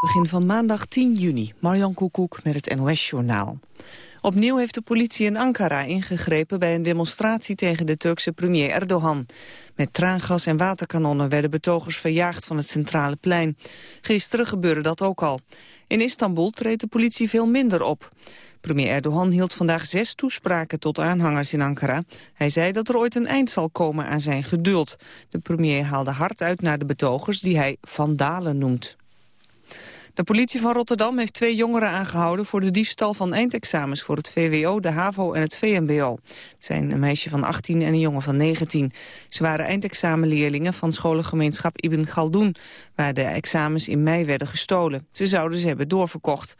Begin van maandag 10 juni. Marjan Koekoek met het NOS-journaal. Opnieuw heeft de politie in Ankara ingegrepen bij een demonstratie tegen de Turkse premier Erdogan. Met traangas en waterkanonnen werden betogers verjaagd van het centrale plein. Gisteren gebeurde dat ook al. In Istanbul treedt de politie veel minder op. Premier Erdogan hield vandaag zes toespraken tot aanhangers in Ankara. Hij zei dat er ooit een eind zal komen aan zijn geduld. De premier haalde hard uit naar de betogers die hij vandalen noemt. De politie van Rotterdam heeft twee jongeren aangehouden... voor de diefstal van eindexamens voor het VWO, de HAVO en het VMBO. Het zijn een meisje van 18 en een jongen van 19. Ze waren eindexamenleerlingen van scholengemeenschap Ibn Galdoen... waar de examens in mei werden gestolen. Ze zouden ze hebben doorverkocht.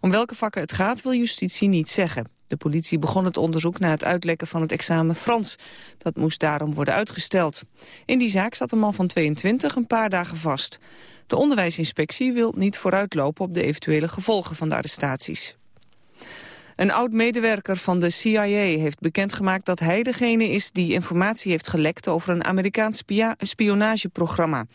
Om welke vakken het gaat wil justitie niet zeggen. De politie begon het onderzoek na het uitlekken van het examen Frans. Dat moest daarom worden uitgesteld. In die zaak zat een man van 22 een paar dagen vast. De onderwijsinspectie wil niet vooruitlopen op de eventuele gevolgen van de arrestaties. Een oud-medewerker van de CIA heeft bekendgemaakt dat hij degene is die informatie heeft gelekt over een Amerikaans spionageprogramma.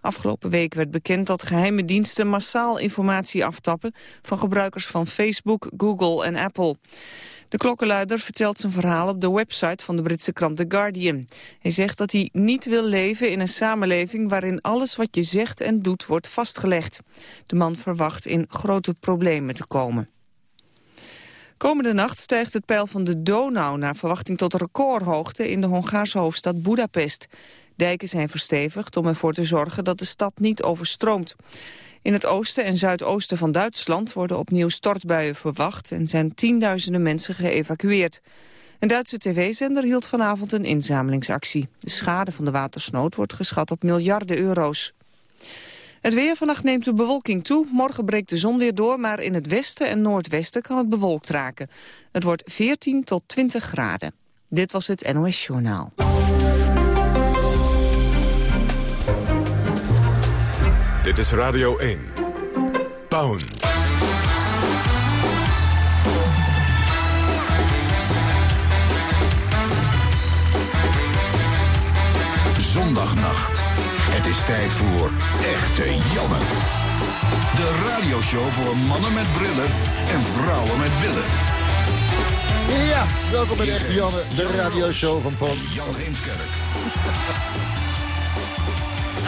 Afgelopen week werd bekend dat geheime diensten massaal informatie aftappen van gebruikers van Facebook, Google en Apple. De klokkenluider vertelt zijn verhaal op de website van de Britse krant The Guardian. Hij zegt dat hij niet wil leven in een samenleving waarin alles wat je zegt en doet wordt vastgelegd. De man verwacht in grote problemen te komen. Komende nacht stijgt het peil van de Donau naar verwachting tot recordhoogte in de Hongaarse hoofdstad Budapest. Dijken zijn verstevigd om ervoor te zorgen dat de stad niet overstroomt. In het oosten en zuidoosten van Duitsland worden opnieuw stortbuien verwacht en zijn tienduizenden mensen geëvacueerd. Een Duitse tv-zender hield vanavond een inzamelingsactie. De schade van de watersnood wordt geschat op miljarden euro's. Het weer vannacht neemt de bewolking toe. Morgen breekt de zon weer door, maar in het westen en noordwesten kan het bewolkt raken. Het wordt 14 tot 20 graden. Dit was het NOS Journaal. Dit is Radio 1. Pound. Zondagnacht. Het is tijd voor Echte Janne. De radioshow voor mannen met brillen en vrouwen met billen. Ja, welkom bij Echte Janne, de radioshow van Pon. Jan Heemskerk.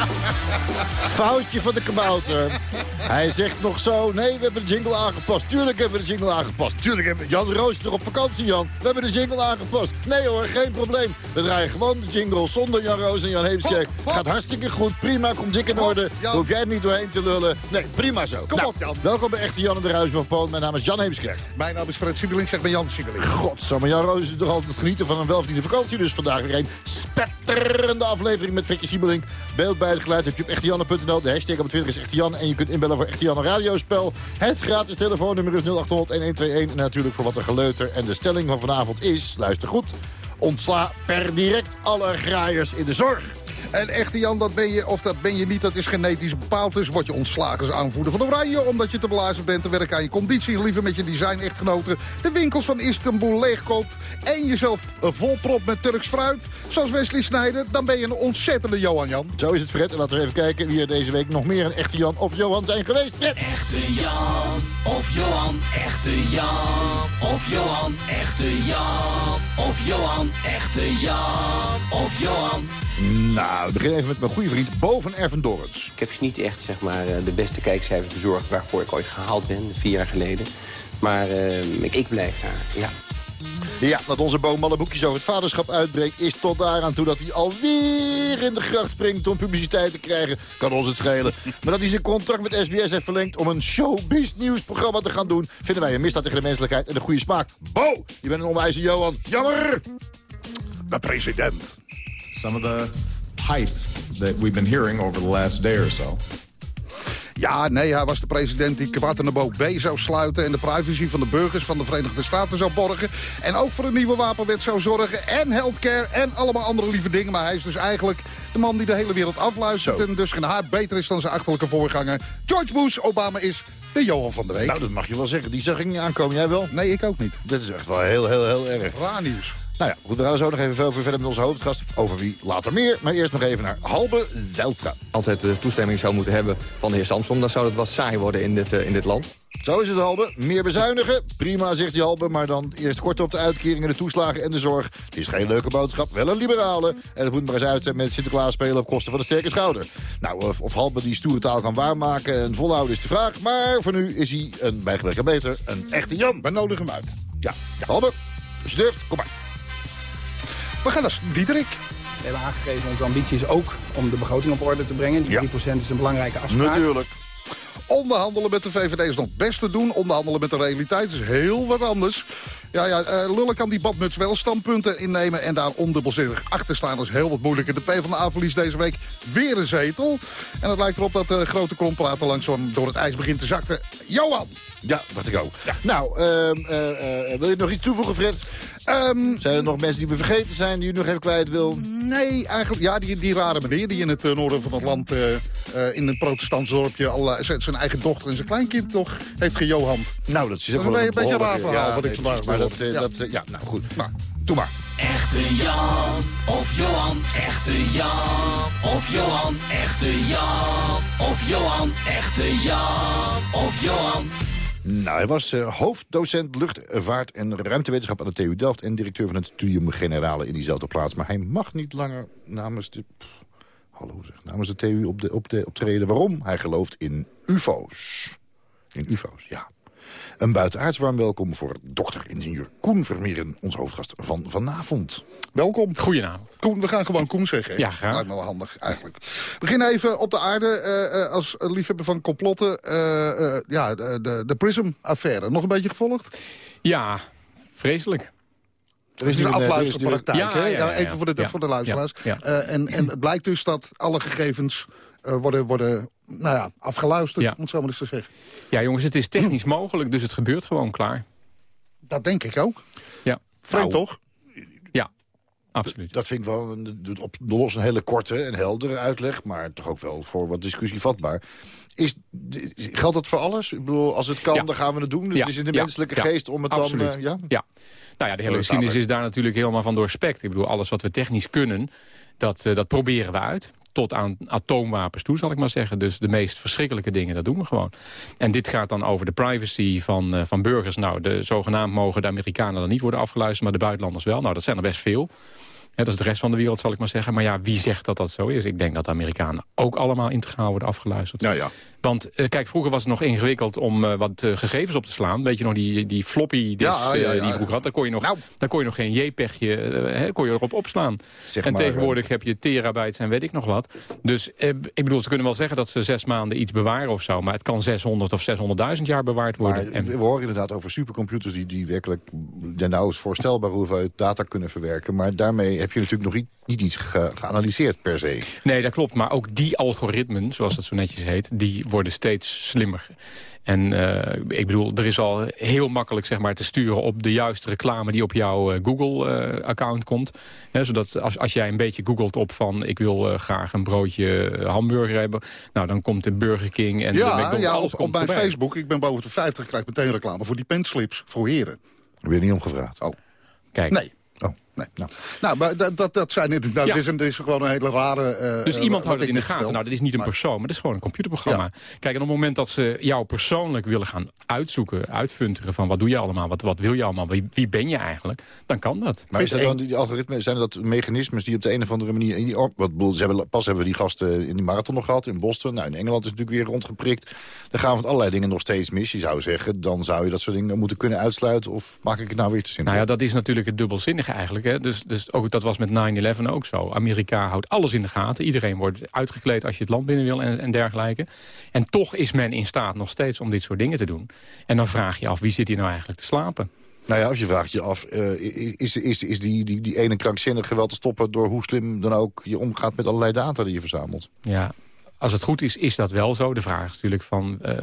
Foutje van de kabouter. Hij zegt nog zo, nee, we hebben de jingle aangepast. Tuurlijk hebben we de jingle aangepast. Tuurlijk hebben we... Jan Roos is toch op vakantie, Jan? We hebben de jingle aangepast. Nee hoor, geen probleem. We draaien gewoon de jingle zonder Jan Roos en Jan Heemskerk. Gaat hartstikke goed, prima, komt dik in orde. Hoef jij er niet doorheen te lullen. Nee, prima zo. Kom Nou, op, Jan. Welkom bij Echte Jan en de Ruis van Poon. Mijn naam is Jan Heemskerk. Mijn naam is Fred Siebeling, zeg maar Jan Siebeling. Godsamme, Jan Roos is toch altijd genieten van een welverdiende vakantie. Dus vandaag weer een spetterende aflevering met Frekje Siebelink. Beeld bij het geluid heb je op echtejanne.nl. De hashtag op Twitter is Echte Jan. En je kunt inbellen voor Echte Janne radiospel. Het gratis telefoonnummer is 0800-1121. En natuurlijk voor wat er geleuter. En de stelling van vanavond is, luister goed... ontsla per direct alle graaiers in de zorg. En echte Jan, dat ben je of dat ben je niet, dat is genetisch bepaald. Dus word je ontslagen als aanvoerder van Oranje... omdat je te blazen bent te werken aan je conditie... liever met je design-echtgenoten de winkels van Istanbul leegkoopt... en jezelf een volprop met Turks fruit, zoals Wesley Snijder... dan ben je een ontzettende Johan Jan. Zo is het, Fred. En laten we even kijken wie er deze week nog meer een Echte Jan of Johan zijn geweest. Fred! Echte Jan of Johan, echte Jan of Johan, echte Jan of Johan, echte Jan of Johan. Nou, we beginnen even met mijn goede vriend Bo van Erven Dorrens. Ik heb dus niet echt zeg maar, eh, de beste kijkcijfers bezorgd waarvoor ik ooit gehaald ben, vier jaar geleden. Maar eh, ik, ik blijf daar, ja. Ja, dat onze boom alle boekjes over het vaderschap uitbreekt... is tot daaraan toe dat hij alweer in de gracht springt om publiciteit te krijgen. Kan ons het schelen. maar dat hij zijn contract met SBS heeft verlengd om een showbiz nieuwsprogramma te gaan doen... vinden wij een misdaad tegen de menselijkheid en de goede smaak. Bo, je bent een onwijze Johan. Jammer! De president. Some of the hype that we've been hearing over the last day or so. Ja, nee, hij was de president die Guantanamo B zou sluiten... en de privacy van de burgers van de Verenigde Staten zou borgen. En ook voor een nieuwe wapenwet zou zorgen. En healthcare en allemaal andere lieve dingen. Maar hij is dus eigenlijk de man die de hele wereld afluistert. En dus geen haar beter is dan zijn achterlijke voorganger. George Bush, Obama is de Johan van de Week. Nou, dat mag je wel zeggen. Die zag ik niet aankomen. Jij wel? nee, ik ook niet. Dit is echt wel heel, heel, heel erg. Raar nieuws. Nou ja, goed, we gaan er zo nog even veel verder met onze hoofdgast. Over wie later meer. Maar eerst nog even naar Halbe Zijlstra. Altijd de toestemming zou moeten hebben van de heer Samsom... dan zou het wat saai worden in dit, uh, in dit land. Zo is het, Halbe. Meer bezuinigen. Prima, zegt die Halbe. Maar dan eerst kort op de uitkeringen, de toeslagen en de zorg. Het is geen leuke boodschap, wel een liberale. En het moet maar eens uit zijn met Sinterklaas spelen op kosten van de sterke schouder. Nou, of, of Halbe die stoere taal kan waarmaken en volhouden is de vraag. Maar voor nu is hij een bijgelegde beter, een echte Jan. We nodigen hem uit. Ja, ja. Halbe, als je durft, kom maar. We gaan naar Diederik. We hebben aangegeven, onze ambitie is ook om de begroting op orde te brengen. Die Ja. 3% is een belangrijke afspraak. Natuurlijk. Onderhandelen met de VVD is nog best te doen. Onderhandelen met de realiteit is heel wat anders. Ja, ja, eh, Lullen kan die badmuts wel standpunten innemen... en daar ondubbelzinnig achter staan is heel wat moeilijker. De PvdA verliest deze week weer een zetel. En het lijkt erop dat de grote kompraten langzaam door het ijs begint te zakken. Johan! Ja, dacht ik ook. Nou, ehm, eh, eh, wil je nog iets toevoegen, Fred? Ehm, Zijn er nog mensen die we vergeten zijn, die u nog even kwijt wil? Nee, eigenlijk, ja, die, die rare meneer die in het eh, noorden van het land... eh, eh, in een protestants dorpje al zijn zijn eigen dochter en zijn kleinkind toch heeft gejohand. Nou, dat is ook Dat wel een beetje een raar verhaal ja, wat ik nee, vandaag Maar dat, eh, heb. dat, ja, nou goed. Nou, doe maar. Echte Jan of Johan, echte Jan of Johan, echte Jan of Johan, echte Jan of Johan. Nou, hij was eh, hoofddocent luchtvaart en ruimtewetenschap aan de TU Delft... en directeur van het Studium Generale in diezelfde plaats. Maar hij mag niet langer namens de, hallo namens de TU op de, op de, optreden. Waarom? Hij gelooft in ufo's. In ufo's, ja. Een buitenaards warm welkom voor dokter-ingenieur Koen Vermeeren... ons hoofdgast van vanavond. Welkom. Goedenavond. Koen, we gaan gewoon Koen zeggen. hè? Ja, graag. Lijkt me wel handig, eigenlijk. We beginnen even op de aarde. eh, eh, als liefhebber van complotten. eh, ja, de, de, de Prism-affaire. Nog een beetje gevolgd? Ja, vreselijk. Er is nu een er afluisterpraktijk. Ja, even voor de, voor de luisteraars. En, en het blijkt dus dat alle gegevens worden, worden nou ja, afgeluisterd, Ja. om het zo maar eens te zeggen. Ja, jongens, het is technisch mogelijk, dus het gebeurt gewoon klaar. Dat denk ik ook. Ja, Vreemd Nou, toch? ja absoluut. Dat vind ik wel een, op los een hele korte en heldere uitleg... maar toch ook wel voor wat discussie vatbaar. Is, geldt dat voor alles? Ik bedoel, als het kan, Ja. dan gaan we het doen. Ja, Het is in de ja, menselijke ja, geest om het absoluut. dan... eh, ja? Ja. Nou ja, de hele geschiedenis is daar natuurlijk helemaal van doorspekt. Ik bedoel, alles wat we technisch kunnen, dat, eh, dat proberen we uit. Tot aan atoomwapens toe, zal ik maar zeggen. Dus de meest verschrikkelijke dingen, dat doen we gewoon. En dit gaat dan over de privacy van, eh, van burgers. Nou, de, zogenaamd mogen de Amerikanen dan niet worden afgeluisterd... maar de buitenlanders wel. Nou, dat zijn er best veel. Dat is de rest van de wereld, zal ik maar zeggen. Maar ja, wie zegt dat dat zo is? Ik denk dat de Amerikanen ook allemaal integraal worden afgeluisterd. Ja, ja. Want eh, kijk, vroeger was het nog ingewikkeld om eh, wat eh, gegevens op te slaan. Weet je nog, die, die floppy disk Ja, ja, ja. die vroeger had. Daar kon je nog, Nou. daar kon je nog geen JPEGje hè, kon je erop opslaan. Zeg en maar, tegenwoordig heb je terabytes en weet ik nog wat. Dus ik bedoel, ze kunnen wel zeggen dat ze zes maanden iets bewaren of zo. Maar het kan 600 of 600.000 jaar bewaard worden. Maar en, we horen inderdaad over supercomputers die, die werkelijk de nauwelijks voorstelbare hoeveelheid data kunnen verwerken. Maar daarmee heb je natuurlijk nog niet, niet iets ge- geanalyseerd per se. Nee, dat klopt. Maar ook die algoritmen, zoals dat zo netjes heet... die worden steeds slimmer. En eh, ik bedoel, er is al heel makkelijk zeg maar, te sturen op de juiste reclame... die op jouw eh, Google-account komt. Hè, zodat als, als jij een beetje googelt op van... ik wil eh, graag een broodje eh, hamburger hebben... nou, dan komt de Burger King en de Ja, McDonald's. ja alles op, komt op mijn voorbij. Facebook, ik ben boven de 50, krijg ik meteen reclame voor die penslips voor heren. Je niet om gevraagd. Oh, Kijk, nee. Oh. Nee. Nou, nou maar dat, dat, dat zijn niet. Nou, Ja. dit, is een, dit is gewoon een hele rare. eh, Dus eh, iemand houdt het ik in de gaten. vertel. Nou, dat is niet een Maar- persoon, maar dat is gewoon een computerprogramma. Kijk, en op het moment dat ze jou persoonlijk willen gaan uitzoeken... uitfunteren van wat doe je allemaal, wat, wat wil je allemaal... wie, wie ben je eigenlijk, dan kan dat. Maar is dat dan die algoritmen, zijn dat mechanismes die op de een of andere manier... In die, or- wat, bedoel, ze hebben, pas hebben we die gasten in die marathon nog gehad in Boston. Nou, in Engeland is het natuurlijk weer rondgeprikt. Er gaan van allerlei dingen nog steeds mis. Je zou zeggen, dan zou je dat soort dingen moeten kunnen uitsluiten. Of maak ik het nou weer te simpel? Nou ja, dat is natuurlijk het dubbelzinnige eigenlijk. Hè? Dus, dus ook, dat was met 9-11 ook zo. Amerika houdt alles in de gaten. Iedereen wordt uitgekleed als je het land binnen wil en, en dergelijke. En toch is men in staat nog steeds om dit soort dingen te doen. En dan vraag je af, wie zit hier nou eigenlijk te slapen? Nou ja, of je vraagt je af, eh, is, is, is die, die, die ene krankzinnige wel te stoppen... door hoe slim dan ook je omgaat met allerlei data die je verzamelt? Ja, als het goed is, is dat wel zo. De vraag is natuurlijk van, eh,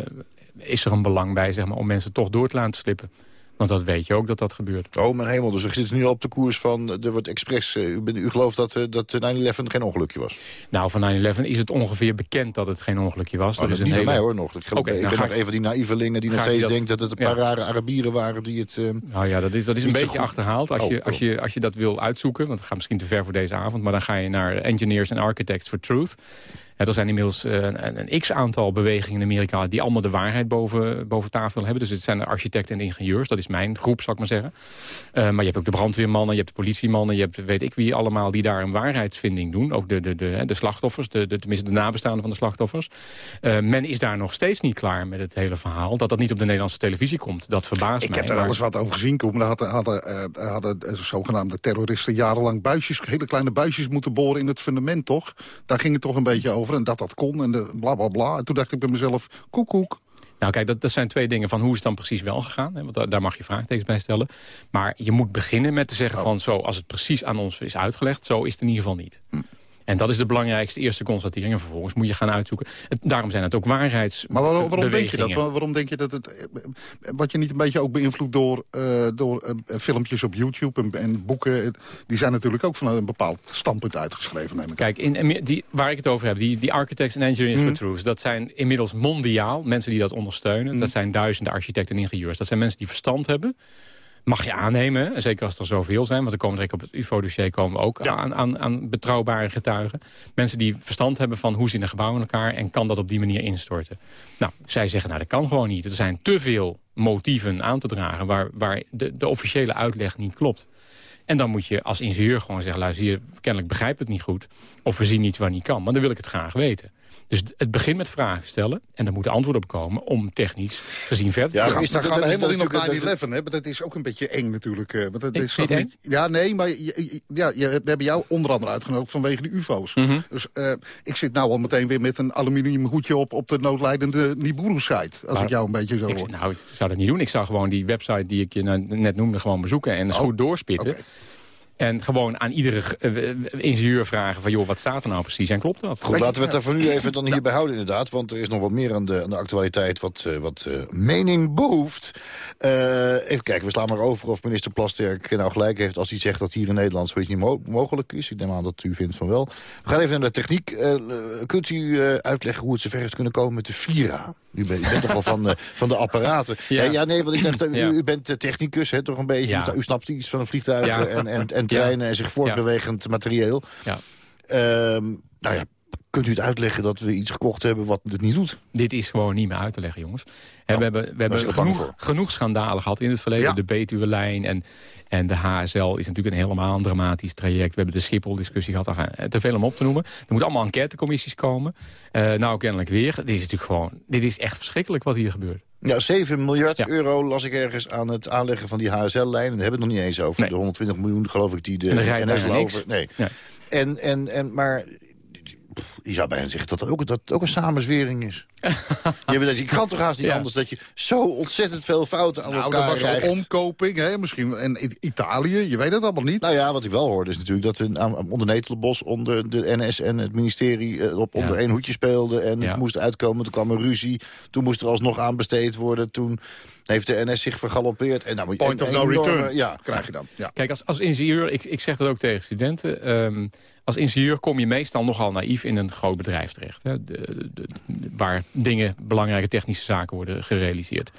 is er een belang bij zeg maar, om mensen toch door te laten slippen? Want dat weet je ook dat dat gebeurt. Oh, mijn hemel. Dus we zitten nu al op de koers van... Er wordt expres... U, u gelooft dat, dat 9-11 geen ongelukje was? Nou, van 9-11 is het ongeveer bekend dat het geen ongelukje was. Oh, er is een niet hele... mij hoor nog. Ik, okay, ik nou, ben nog ik... even die naïvelingen die nog steeds dat... denkt dat het een paar rare Arabieren waren die het... Uh, nou ja, dat is, dat is een beetje achterhaald. Als, oh, je, als, je, als je dat wil uitzoeken, want het gaat misschien te ver voor deze avond... maar dan ga je naar Engineers and Architects for Truth er zijn inmiddels eh, een, een x-aantal bewegingen in Amerika... die allemaal de waarheid boven, boven tafel hebben. Dus het zijn de architecten en de ingenieurs. Dat is mijn groep, zal ik maar zeggen. Uh, maar je hebt ook de brandweermannen, je hebt de politiemannen... je hebt weet ik wie allemaal die daar een waarheidsvinding doen. Ook de, de, de, de slachtoffers, de, de, tenminste de nabestaanden van de slachtoffers. Uh, men is daar nog steeds niet klaar met het hele verhaal. Dat dat niet op de Nederlandse televisie komt, dat verbaast ik mij. Ik heb er eens wat over gezien komen. Daar hadden, hadden, hadden zogenaamde terroristen jarenlang buisjes, hele kleine buisjes moeten boren in het fundament, toch? Daar ging het toch een beetje over. En dat dat kon en de bla bla bla. En toen dacht ik bij mezelf, koek koek. Nou kijk, dat, dat zijn twee dingen van hoe is het dan precies wel gegaan. Hè? Want daar mag je vraagtekens bij stellen. Maar je moet beginnen met te zeggen oh. van zo, als het precies aan ons is uitgelegd... zo is het in ieder geval niet. Hm. En dat is de belangrijkste eerste constatering. En vervolgens moet je gaan uitzoeken. daarom zijn het ook waarheids. Maar waarom, waarom denk je dat? Waarom denk je dat het... Wat je niet een beetje ook beïnvloedt door, uh, door uh, filmpjes op YouTube en, en, boeken... die zijn natuurlijk ook van een bepaald standpunt uitgeschreven, neem ik Kijk, in, die, waar ik het over heb, die, die Architects and Engineers mm. for Truth... dat zijn inmiddels mondiaal mensen die dat ondersteunen. Mm. Dat zijn duizenden architecten en ingenieurs. Dat zijn mensen die verstand hebben mag je aannemen. Zeker als er zoveel zijn. Want er komen direct op het UFO-dossier komen we ook aan, aan, aan, betrouwbare getuigen. Mensen die verstand hebben van hoe zien de gebouwen in elkaar... en kan dat op die manier instorten. Nou, zij zeggen, nou dat kan gewoon niet. Er zijn te veel motieven aan te dragen... waar, waar de, de officiële uitleg niet klopt. En dan moet je als ingenieur gewoon zeggen... luister, hier, kennelijk begrijp het niet goed. Of we zien iets waar niet kan. Maar dan wil ik het graag weten. Dus het begint met vragen stellen. En er moeten antwoorden op komen om technisch gezien verder te gaan. Ja, is dan gaan we helemaal in op 9-11, hè? Maar dat is ook een beetje eng natuurlijk. Uh, want dat is niet ja, nee, maar ja, we hebben jou onder andere uitgenodigd vanwege de ufo's. Mhm. Dus uh, ik zit nou al meteen weer met een aluminium hoedje op... op de noodlijdende Niburu-site. Als ik jou een beetje zo ik, Nou, ik zou dat niet doen. Ik zou gewoon die website die ik je net noemde gewoon bezoeken... en eens oh, goed doorspitten. En gewoon aan iedere uh, ingenieur vragen van... joh, wat staat er nou precies en klopt dat? Goed, laten we het er voor nu even dan hierbij houden inderdaad. Want er is nog wat meer aan de, aan de actualiteit wat, uh, wat uh, mening behoeft. even kijken, we slaan maar over of minister Plasterk nou gelijk heeft... als hij zegt dat hier in Nederland zoiets niet mo mogelijk is. Ik neem aan dat u vindt van wel. We gaan even naar de techniek. kunt u uitleggen hoe het zover heeft kunnen komen met de Vira? U bent, u bent toch wel van, van de apparaten. Ja. ja. nee, want ik dacht, u, u bent technicus, hè, toch een beetje. Ja. U snapt iets van een vliegtuig en, en, en treinen en zich voortbewegend materieel. Ja. Um, nou ja, kunt u het uitleggen dat we iets gekocht hebben wat het niet doet? Dit is gewoon niet meer uit te leggen, jongens. we hebben, we hebben genoeg, genoeg schandalen gehad in het verleden. De Betuwe-lijn en, en de HSL is natuurlijk een helemaal dramatisch traject. We hebben de Schiphol-discussie gehad. Enfin, te veel om op te noemen. Er moeten allemaal enquêtecommissies komen. Uh, nou, kennelijk weer. Dit is natuurlijk gewoon... Dit is echt verschrikkelijk wat hier gebeurt. Ja, 7 miljard euro las ik ergens aan het aanleggen van die HSL-lijn. En daar hebben we het nog niet eens over. De 120 miljoen, geloof ik, die de, de NS over. Nee. En, en, en, maar je zou bijna zeggen dat het ook, dat ook een samenzwering is. je, kan toch haast niet anders dat je zo ontzettend veel fouten aan nou, elkaar dat was een omkoping, hè? misschien en Italië, je weet het allemaal niet. Nou ja, wat ik wel hoorde is natuurlijk dat een, onder Netelenbos... onder de NS en het ministerie eh, op onder één hoedje speelden... en het moest uitkomen, toen kwam er ruzie. Toen moest er alsnog aan besteed worden. Toen heeft de NS zich vergalopeerd. En nou, Point of no return, ja. krijg je dan. Ja. Kijk, als, als ingenieur, ik, ik zeg dat ook tegen studenten... Ehm, als ingenieur kom je meestal nogal naïef in een groot bedrijf terecht. Hè, de, de, waar dingen, belangrijke technische zaken worden gerealiseerd.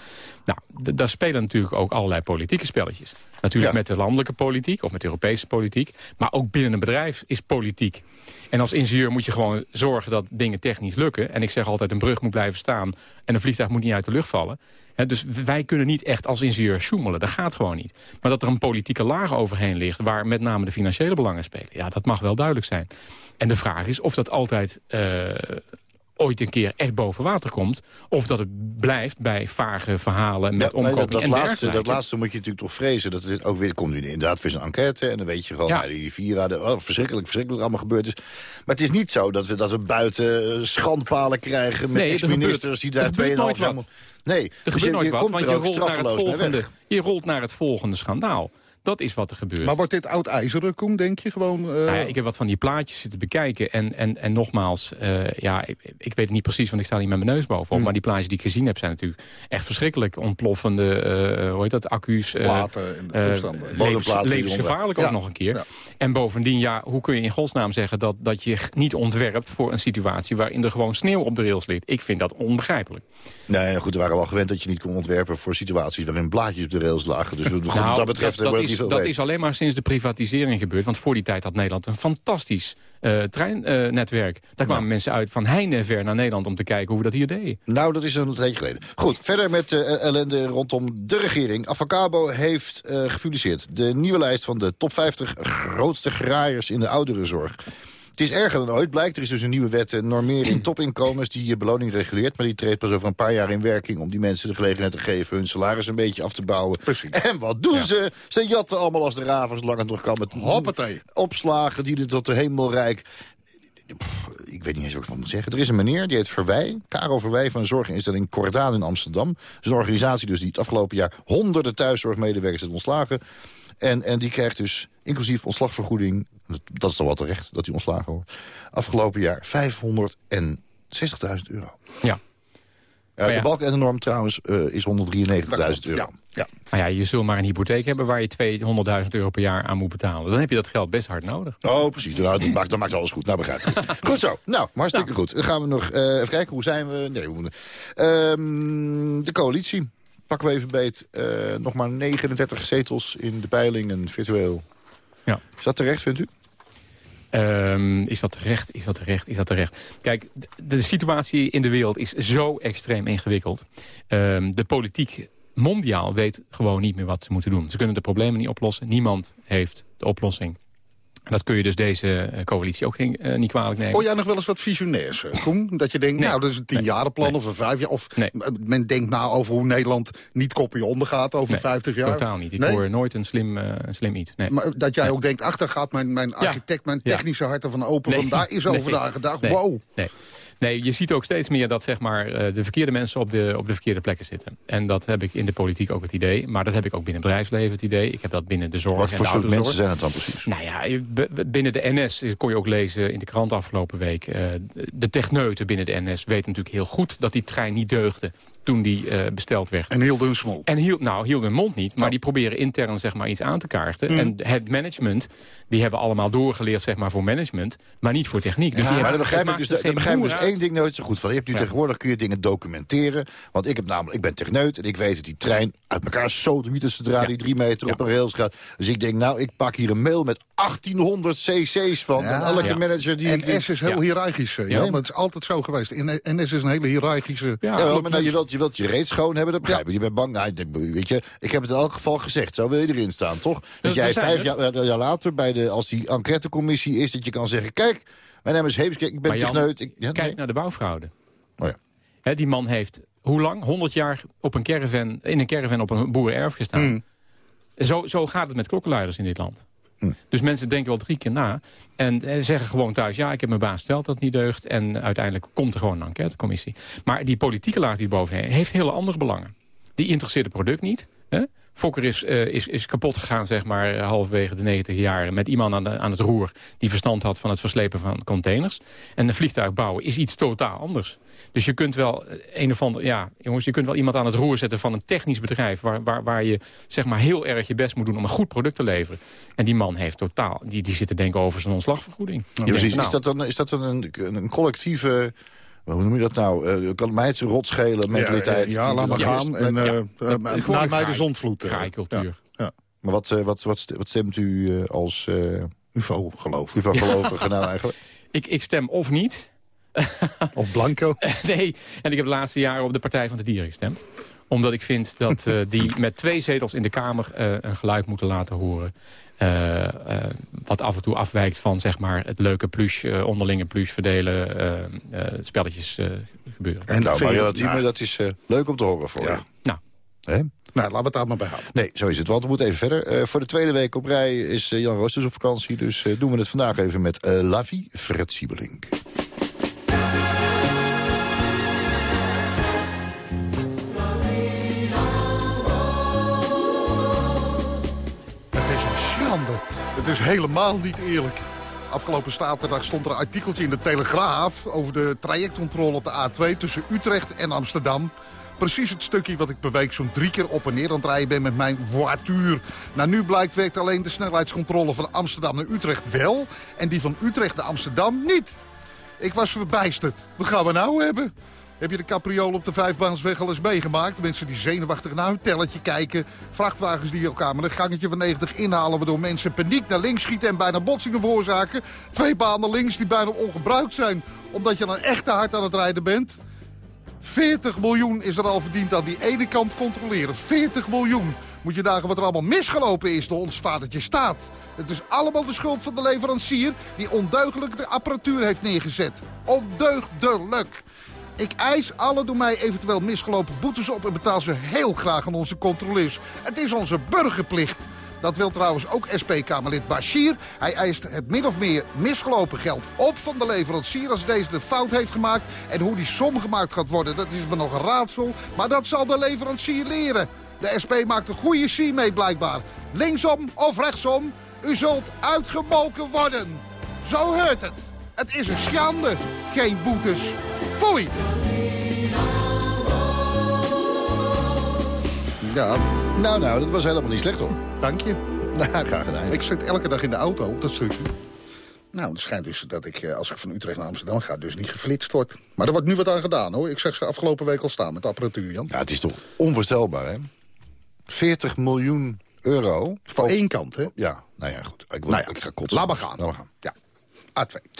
Nou, daar spelen natuurlijk ook allerlei politieke spelletjes. Natuurlijk met de landelijke politiek of met de Europese politiek. Maar ook binnen een bedrijf is politiek. En als ingenieur moet je gewoon zorgen dat dingen technisch lukken. En ik zeg altijd, een brug moet blijven staan... en een vliegtuig moet niet uit de lucht vallen dus wij kunnen niet echt als ingenieur sjoemelen. Dat gaat gewoon niet. Maar dat er een politieke laag overheen ligt... waar met name de financiële belangen spelen... ja, dat mag wel duidelijk zijn. En de vraag is of dat altijd... Uh, ooit een keer echt boven water komt... of dat het blijft bij vage verhalen met ja, omkoping dat, en laatste, Dat laatste moet je natuurlijk toch vrezen. Dat het ook weer komt nu inderdaad weer zo'n enquête... en dan weet je gewoon, ja. Nou, die Vira, de, oh, verschrikkelijk, verschrikkelijk wat allemaal gebeurd is. Maar het is niet zo dat we, dat we buiten eh, schandpalen krijgen... met ex-ministers die daar 2,5 jaar... Nee, er dus gebeurt nooit wat, want je rolt, naar het volgende, je rolt naar het volgende schandaal. Dat is wat er gebeurt. Maar wordt dit oud ijzeren, Koen, denk je gewoon? Uh... Nou ja, ik heb wat van die plaatjes zitten bekijken. En, en, en nogmaals, uh, ja, ik, ik, weet het niet precies, want ik sta niet met mijn neus bovenop. Mm. Maar die plaatjes die ik gezien heb zijn natuurlijk echt verschrikkelijk. Ontploffende, uh, hoe heet dat, accu's. Platen in de toestanden. Levens, levensgevaarlijk ook ja. nog een keer. Ja. En bovendien, ja, hoe kun je in godsnaam zeggen dat, dat je niet ontwerpt voor een situatie waarin er gewoon sneeuw op de rails ligt? Ik vind dat onbegrijpelijk. Nee, goed, we waren wel gewend dat je niet kon ontwerpen voor situaties waarin blaadjes op de rails lagen. Dus goed, nou, wat dat betreft dat, dat is, dat is alleen maar sinds de privatisering gebeurd. Want voor die tijd had Nederland een fantastisch uh, treinnetwerk. Uh, Daar kwamen ja. mensen uit van heinde en ver naar Nederland om te kijken hoe we dat hier deden. Nou, dat is een tijdje geleden. Goed, verder met uh, ellende rondom de regering. Avacabo heeft gepubliceerd de nieuwe lijst van de top 50 grootste graaiers in de ouderenzorg. Het is erger dan ooit, blijkt. Er is dus een nieuwe wet, normering topinkomens... die je beloning reguleert, maar die treedt pas over een paar jaar in werking... om die mensen de gelegenheid te geven hun salaris een beetje af te bouwen. Precies. En wat doen ja. ze? Ze jatten allemaal als de ravens lang het nog kan... met Hoppatee. opslagen die er tot de hemel rijk ik weet niet eens wat ik van moet zeggen. Er is een meneer, die heet Verwij, Karel Verwij van een zorginstelling Cordaan in Amsterdam. Dat is een organisatie dus die het afgelopen jaar honderden thuiszorgmedewerkers heeft ontslagen. En, en die krijgt dus inclusief ontslagvergoeding... dat is dan wat terecht dat hij ontslagen wordt... afgelopen jaar 560.000 euro. Ja. Uh, de balk en de norm trouwens uh, is 193.000 euro. Ja. Ja. Maar ja, je zult maar een hypotheek hebben waar je 200.000 euro per jaar aan moet betalen. Dan heb je dat geld best hard nodig. Oh, precies. Nou, dat, maakt, dat maakt alles goed. Nou, begrijp ik. goed zo. Nou, hartstikke nou. goed. Dan gaan we nog uh, even kijken. Hoe zijn we? Nee, we moeten... Um, de coalitie pakken we even beet. Uh, nog maar 39 zetels in de peilingen virtueel. Ja. Is dat terecht, vindt u? Um, is dat terecht? Is dat terecht? Is dat terecht? Kijk, de, de situatie in de wereld is zo extreem ingewikkeld. Um, de politiek mondiaal weet gewoon niet meer wat ze moeten doen. Ze kunnen de problemen niet oplossen. Niemand heeft de oplossing. En dat kun je dus deze coalitie ook uh, niet kwalijk nemen. Hoor jij nog wel eens wat visionairs, uh, Koen? Dat je denkt, nee. nou, dat is een tienjarenplan nee. of een vijf jaar. Of nee. men denkt na over hoe Nederland niet kopje ondergaat over 50 jaar. totaal niet. Ik hoor nooit een slim, uh, een slim iets. Nee. Maar dat jij ook denkt, achter gaat mijn, mijn architect, mijn technische hart ervan open. Want daar is over nagedacht. Wow. Nee. Nee, je ziet ook steeds meer dat zeg maar, de verkeerde mensen op de, op de verkeerde plekken zitten. En dat heb ik in de politiek ook het idee. Maar dat heb ik ook binnen het bedrijfsleven het idee. Ik heb dat binnen de zorg Wat en voor soort mensen zijn het dan precies? Nou ja, binnen de NS kon je ook lezen in de krant afgelopen week. Uh, de techneuten binnen de NS weten natuurlijk heel goed dat die trein niet deugde toen die uh, besteld werd. En hielden hun smol. En hield, nou, hielden hun mond niet, maar die proberen intern zeg maar, iets aan te kaarten. Mm. En het management, die hebben allemaal doorgeleerd zeg maar, voor management, maar niet voor techniek. Dus ja, die maar dan begrijp ik dus, daar begrijp ik dus één ding nooit zo goed van. Je hebt nu ja. tegenwoordig kun je dingen documenteren. Want ik heb namelijk, ik ben techneut en ik weet dat die trein uit elkaar sodemieters zodra ja. die drie meter op een rails gaat. Dus ik denk, nou, ik pak hier een mail met 1800 cc's van. en elke manager die... En NS is heel hiërarchisch, ja. maar het is altijd zo geweest. NS is een hele hiërarchische... Ja, maar nou, je wilt je, wilt je reet schoon hebben, dat begrijp ik. Je bent bang, nou, weet je, ik heb het in elk geval gezegd. Zo wil je erin staan, toch? Dat, dat jij vijf jaar, jaar, later, bij de, als die enquêtecommissie is, dat je kan zeggen... kijk, mijn naam is Heems, ik ben techneut. Ik, ja, kijk nee. naar de bouwfraude. Oh ja. He, die man heeft, hoe lang? 100 jaar op een caravan, in een caravan op een boerenerf gestaan. Mm. Zo, zo gaat het met klokkenluiders in dit land. Hm. Dus mensen denken wel drie keer na. En zeggen gewoon thuis, ja, ik heb mijn baas verteld dat niet deugt. En uiteindelijk komt er gewoon een enquêtecommissie. Maar die politieke laag die boven heeft hele andere belangen. Die interesseert het product niet. Hè? Fokker is, uh, is, is kapot gegaan, zeg maar, halverwege de 90 jaren... met iemand aan, de, aan het roer die verstand had van het verslepen van containers. En een vliegtuig bouwen is iets totaal anders. Dus je kunt wel een of ander, ja, jongens, je kunt wel iemand aan het roer zetten van een technisch bedrijf... waar, waar, waar je zeg maar heel erg je best moet doen om een goed product te leveren. En die man heeft totaal, die, die zit te denken over zijn ontslagvergoeding. Ja, precies. Denkt, nou, is dat dan, is dat dan een, een collectieve hoe noem je dat nou? Uh, kan mij het rotschelen mentaliteit. Ja, ja, ja laat maar gaan. En, ja, uh, uh, na mij de zondvloed. Graaikultuur. Ja, ja. Maar wat, wat, wat, wat stemt u als... UFO geloof UFO gelovige nou eigenlijk? Ik, ik stem of niet. of blanco? nee, en ik heb de laatste jaren op de Partij van de Dieren gestemd omdat ik vind dat uh, die met twee zetels in de Kamer uh, een geluid moeten laten horen. Uh, wat af en toe afwijkt van zeg maar, het leuke plush, onderlinge plush verdelen, spelletjes gebeuren. En nou, Marianne Thieme, nou, dat is leuk om te horen voor ja. je. Nou. Hè? Nou, laten we het daar maar bij houden. Nee, zo is het. Want we moeten even verder. voor de tweede week op rij is Jan Roosters op vakantie. Dus doen we het vandaag even met La Vie, Fred Siebelink. Helemaal niet eerlijk. Afgelopen zaterdag stond er een artikeltje in de Telegraaf... over de trajectcontrole op de A2 tussen Utrecht en Amsterdam. Precies het stukje wat ik per week zo'n drie keer op en neer aan het rijden ben met mijn voituur. Nou, nu blijkt werkt alleen de snelheidscontrole van Amsterdam naar Utrecht wel... en die van Utrecht naar Amsterdam niet. Ik was verbijsterd. Wat gaan we nou hebben? Heb je de capriolen op de vijfbaansweg al eens meegemaakt? Mensen die zenuwachtig naar hun telletje kijken. Vrachtwagens die elkaar met een gangetje van 90 inhalen... waardoor mensen paniek naar links schieten en bijna botsingen veroorzaken. Twee banen links die bijna ongebruikt zijn... omdat je dan echt te hard aan het rijden bent. 40 miljoen is er al verdiend aan die ene kant controleren. 40 miljoen. Moet je dagen wat er allemaal misgelopen is door ons vadertje staat. Het is allemaal de schuld van de leverancier... die ondeugelijk de apparatuur heeft neergezet. Ondeugdelijk. Ik eis alle door mij eventueel misgelopen boetes op... en betaal ze heel graag aan onze controleurs. Het is onze burgerplicht. Dat wil trouwens ook SP-Kamerlid Bashir. Hij eist het min of meer misgelopen geld op van de leverancier... als deze de fout heeft gemaakt. En hoe die som gemaakt gaat worden, dat is me nog een raadsel. Maar dat zal de leverancier leren. De SP maakt een goede C mee blijkbaar. Linksom of rechtsom, u zult uitgemolken worden. Zo hoort het. Het is een schande. Geen boetes. Foei. Ja, nou nou, dat was helemaal niet slecht hoor. Dank je. Nou, graag gedaan. Ik zit elke dag in de auto op dat stukje. Nou, het schijnt dus dat ik, eh, als ik van Utrecht naar Amsterdam ga, dus niet geflitst word. Maar er wordt nu wat aan gedaan, hoor. Ik zag ze afgelopen week al staan met de apparatuur, Jan. Ja, het is toch onvoorstelbaar, hè? 40 miljoen euro. Van één kant, hè? Ja, nou ja, goed. Ik, wil, Nou ja, ik ga kotsen. Laat maar gaan. Laat maar gaan. Ja. A2.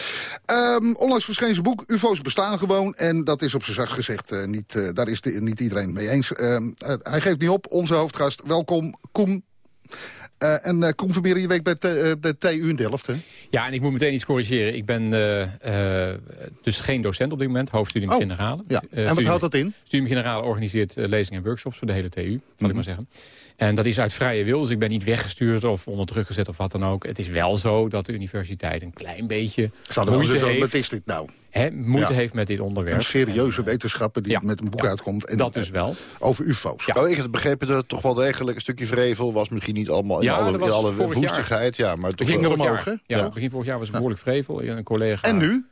Ehm, onlangs verscheen zijn boek UFO's bestaan gewoon. En dat is op zijn zachtst gezegd, eh, niet, eh, daar is de, niet iedereen het mee eens. Ehm, eh, hij geeft niet op, onze hoofdgast. Welkom, Koen. Eh, en uh, Koen Vermeer, je werkt bij, de, uh, bij TU in Delft, hè? Ja, en ik moet meteen iets corrigeren. Ik ben uh, dus geen docent op dit moment, hoofdstudium oh, generale. Ja. en wat houdt dat in? Studium generale organiseert lezingen en workshops voor de hele TU, zal mm -hmm. ik maar zeggen. En dat is uit vrije wil, dus ik ben niet weggestuurd of onder druk gezet of wat dan ook. Het is wel zo dat de universiteit een klein beetje moeite heeft. Wat is dit nou? He, moeite ja. heeft met dit onderwerp. Een serieuze wetenschapper die ja. met een boek ja. uitkomt. En, dat dus wel. Over ufo's. Ik heb begrepen dat het toch wel degelijk een stukje vrevel was. Misschien niet allemaal in alle, in alle woestigheid. Ja, maar toch begin wel jaar. Ja, begin vorig jaar was het behoorlijk vrevel. Een collega... En nu?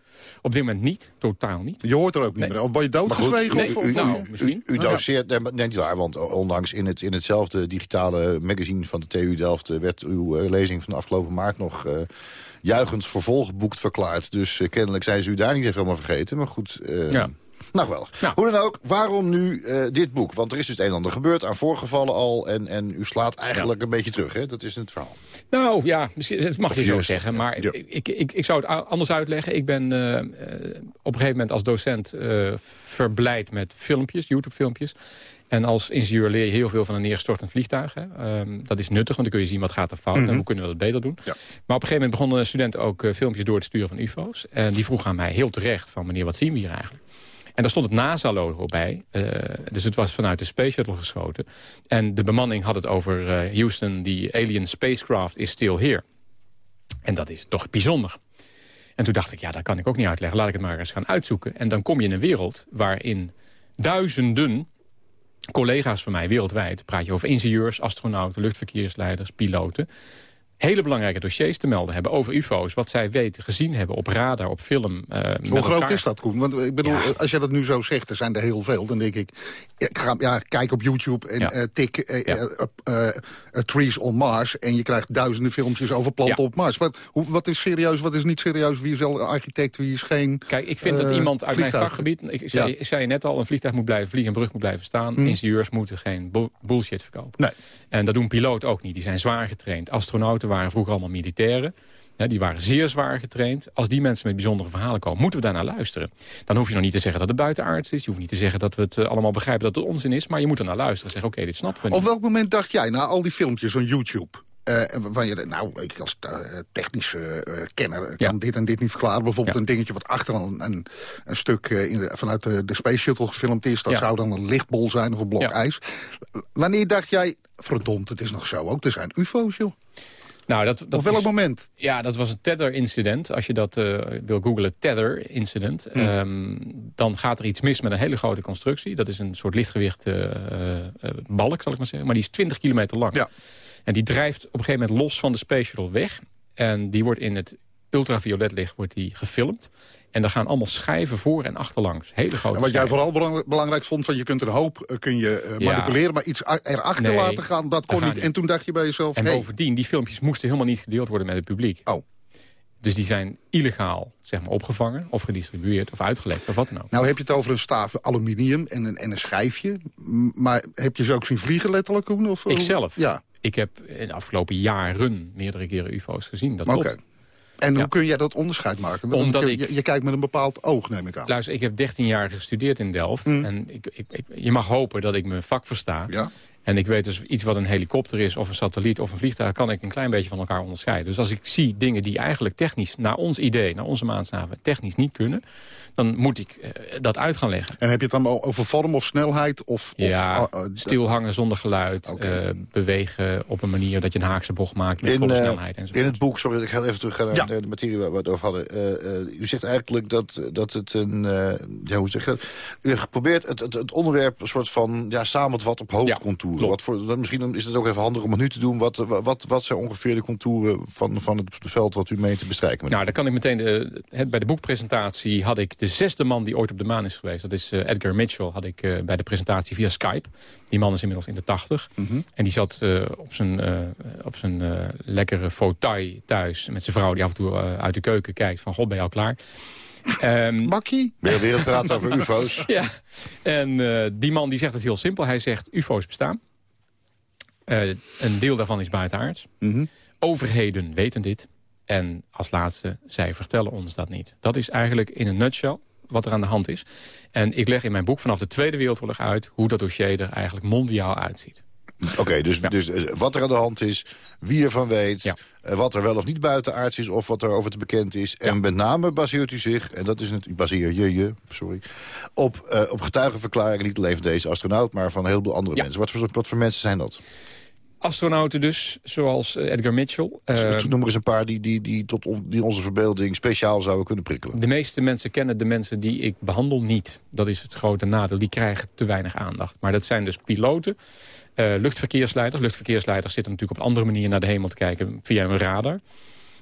Op dit moment niet, totaal niet. Je hoort er ook niet Nee. meer. Of word je doodgezwegen? Nee, of, u, nou, u- misschien. u, u doseert, nee, niet waar, want ondanks in, het, in hetzelfde digitale magazine van de TU Delft... eh, werd uw eh, lezing van afgelopen maart nog eh, juichend vervolgboekt verklaard. Dus kennelijk zijn ze u daar niet even helemaal vergeten. Maar goed, eh, Ja. Nou wel. Nou. Hoe dan ook, waarom nu eh, dit boek? Want er is dus het een en ander gebeurd, aan voorgevallen al... en, en u slaat eigenlijk een beetje terug, hè? Dat is het verhaal. Nou ja, dat mag je zo zeggen. Maar ja. ik, ik, ik zou het anders uitleggen. Ik ben eh, eh, op een gegeven moment als docent eh, verblijd met filmpjes, YouTube-filmpjes. En als ingenieur leer je heel veel van een neerstortend vliegtuig. Hè. Ehm, dat is nuttig, want dan kun je zien wat gaat er fout en hoe kunnen we dat beter doen. Ja. Maar op een gegeven moment begonnen een student ook filmpjes door te sturen van ufo's. En die vroeg aan mij heel terecht van meneer, wat zien we hier eigenlijk? En daar stond het NASA-logo bij. Eh, dus het was vanuit de Space Shuttle geschoten. En de bemanning had het over eh, Houston, die alien spacecraft is still here. En dat is toch bijzonder. En toen dacht ik, ja, dat kan ik ook niet uitleggen. Laat ik het maar eens gaan uitzoeken. En dan kom je in een wereld waarin duizenden collega's van mij wereldwijd... praat je over ingenieurs, astronauten, luchtverkeersleiders, piloten... hele belangrijke dossiers te melden hebben over ufo's. Wat zij weten, gezien hebben op radar, op film. eh, Hoe groot elkaar. is dat, Koen? Want ik bedoel, Ja. als je dat nu zo zegt, er zijn er heel veel. Dan denk ik, ik ga, ja, kijk op YouTube en Ja. eh, tik eh, Trees on Mars... en je krijgt duizenden filmpjes over planten op Mars. Wat, hoe, wat is serieus, wat is niet serieus? Wie is wel architect, wie is geen... Kijk, ik vind dat iemand uit mijn vakgebied... Ik, zei, zei je net al, een vliegtuig moet blijven vliegen... een brug moet blijven staan. Ingenieurs moeten geen bu- bullshit verkopen. Nee. En dat doen piloten ook niet. Die zijn zwaar getraind. Astronauten waren vroeger allemaal militairen. Ja, die waren zeer zwaar getraind. Als die mensen met bijzondere verhalen komen, moeten we daarnaar luisteren. Dan hoef je nog niet te zeggen dat het buitenaards is. Je hoeft niet te zeggen dat we het eh, allemaal begrijpen dat het onzin is. Maar je moet er naar luisteren. Zeggen, oké, dit snappen we niet. Op welk moment dacht jij, na al die filmpjes van YouTube... eh, waarvan je, nou, ik als eh, technische kenner kan Ja. dit en dit niet verklaren. Bijvoorbeeld Ja. een dingetje wat achter een, een, een stuk in de, vanuit de, de Space Shuttle gefilmd is. Dat Ja. zou dan een lichtbol zijn of een blok ijs. Wanneer dacht jij, verdomd, het is nog zo ook, er zijn ufo's, joh. Nou, dat, dat Op welk is- moment? Ja, dat was een Tether-incident. Als je dat eh, wil googlen, Tether-incident... Hm. ehm, dan gaat er iets mis met een hele grote constructie. Dat is een soort lichtgewicht eh, eh, balk, zal ik maar zeggen. Maar die is 20 kilometer lang. Ja. En die drijft op een gegeven moment los van de Space Shuttle weg. En die wordt in het ultraviolet licht wordt die gefilmd. En daar gaan allemaal schijven voor en achterlangs. Hele grote En wat jij vooral belangrijk vond, van je kunt een hoop eh, kun je, eh, Ja. manipuleren... maar iets erachter Nee, laten gaan, dat kon niet. En toen dacht je bij jezelf... En hey, bovendien, die filmpjes moesten helemaal niet gedeeld worden met het publiek. Oh. Dus die zijn illegaal zeg maar, opgevangen of gedistribueerd of uitgelekt of wat dan ook. Nou heb je het over een staaf aluminium en een, en een schijfje. Maar heb je ze ook zien vliegen letterlijk? Of, Ik zelf? Ja. Ik heb in de afgelopen jaren meerdere keren ufo's gezien. Dat Oké. klopt. En Ja. hoe kun jij dat onderscheid maken? Want Omdat je, ik- je, kijkt met een bepaald oog, neem ik aan. Luister, ik heb 13 jaar gestudeerd in Delft. Mm. En ik- je mag hopen dat ik mijn vak versta. Ja. En ik weet dus iets wat een helikopter is, of een satelliet, of een vliegtuig... kan ik een klein beetje van elkaar onderscheiden. Dus als ik zie dingen die eigenlijk technisch, naar ons idee... naar onze maatstaven, technisch niet kunnen... dan moet ik eh, dat uit gaan leggen. En heb je het dan over vorm of snelheid? Of, Ja, of, uh, uh, stilhangen zonder geluid. Eh, bewegen op een manier dat je een haakse bocht maakt met In, volle eh, snelheid. enzovoort. in het boek, sorry dat ik heel even terug ga naar Ja. de, materie waar we het over hadden. U zegt eigenlijk dat, dat het een... ja, hoe zeg je dat? U geprobeerd het, het, het onderwerp een soort van... Ja, samen wat op hoofdcontouren. Wat voor, misschien is het ook even handig om het nu te doen. Wat, wat, wat zijn ongeveer de contouren van, van het veld wat u meent te bestrijken? Nou, dan kan ik meteen... De, het- bij de boekpresentatie had ik de zesde man die ooit op de maan is geweest. Dat is eh, Edgar Mitchell, had ik eh, bij de presentatie via Skype. Die man is inmiddels in de tachtig. Mhm. En die zat eh, op zijn, eh, op zijn eh, lekkere fauteuil thuis... met zijn vrouw die af en toe eh, uit de keuken kijkt van... God, ben je al klaar? Ehm, Makkie? Weer, weer het praten over ufo's. ja, en eh, die man die zegt het heel simpel. Hij zegt, ufo's bestaan. Eh, een deel daarvan is buitenaards. Mhm. Overheden weten dit. En als laatste, zij vertellen ons dat niet. Dat is eigenlijk in een nutshell wat er aan de hand is. En ik leg in mijn boek vanaf de Tweede Wereldoorlog uit... hoe dat dossier er eigenlijk mondiaal uitziet. Oké, dus, dus eh, wat er aan de hand is, wie ervan weet... Ja. eh, wat er wel of niet buitenaards is of wat er over te bekend is. En met name baseert u zich, en dat is het, baseer je, je sorry... op, eh, op getuigenverklaringen, niet alleen van deze astronaut... maar van een heleboel andere mensen. Wat voor, wat voor mensen zijn dat? Astronauten dus, zoals Edgar Mitchell. Eh, Noem er eens een paar die, die, die, tot on- die onze verbeelding speciaal zouden kunnen prikkelen. de meeste mensen kennen de mensen die ik behandel niet. Dat is het grote nadeel. Die krijgen te weinig aandacht. Maar dat zijn dus piloten, eh, luchtverkeersleiders. Luchtverkeersleiders zitten natuurlijk op een andere manier naar de hemel te kijken via een radar.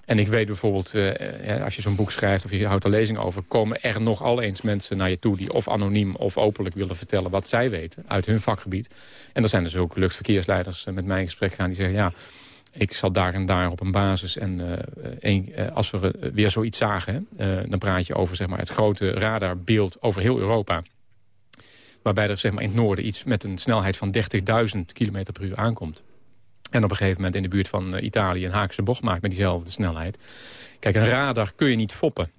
En ik weet bijvoorbeeld, eh, eh, als je zo'n boek schrijft of je houdt er lezing over... komen er nogal eens mensen naar je toe die of anoniem of openlijk willen vertellen... wat zij weten uit hun vakgebied. En er zijn dus ook luchtverkeersleiders met mij in gesprek gaan die zeggen... ja, ik zat daar en daar op een basis en een- als we weer zoiets zagen... dan praat je over zeg maar, het grote radarbeeld over heel Europa... waarbij er zeg maar, in het noorden iets met een snelheid van 30.000 km per uur aankomt. En op een gegeven moment in de buurt van eh, Italië een haakse bocht maakt met diezelfde snelheid. Kijk, een radar kun je niet foppen.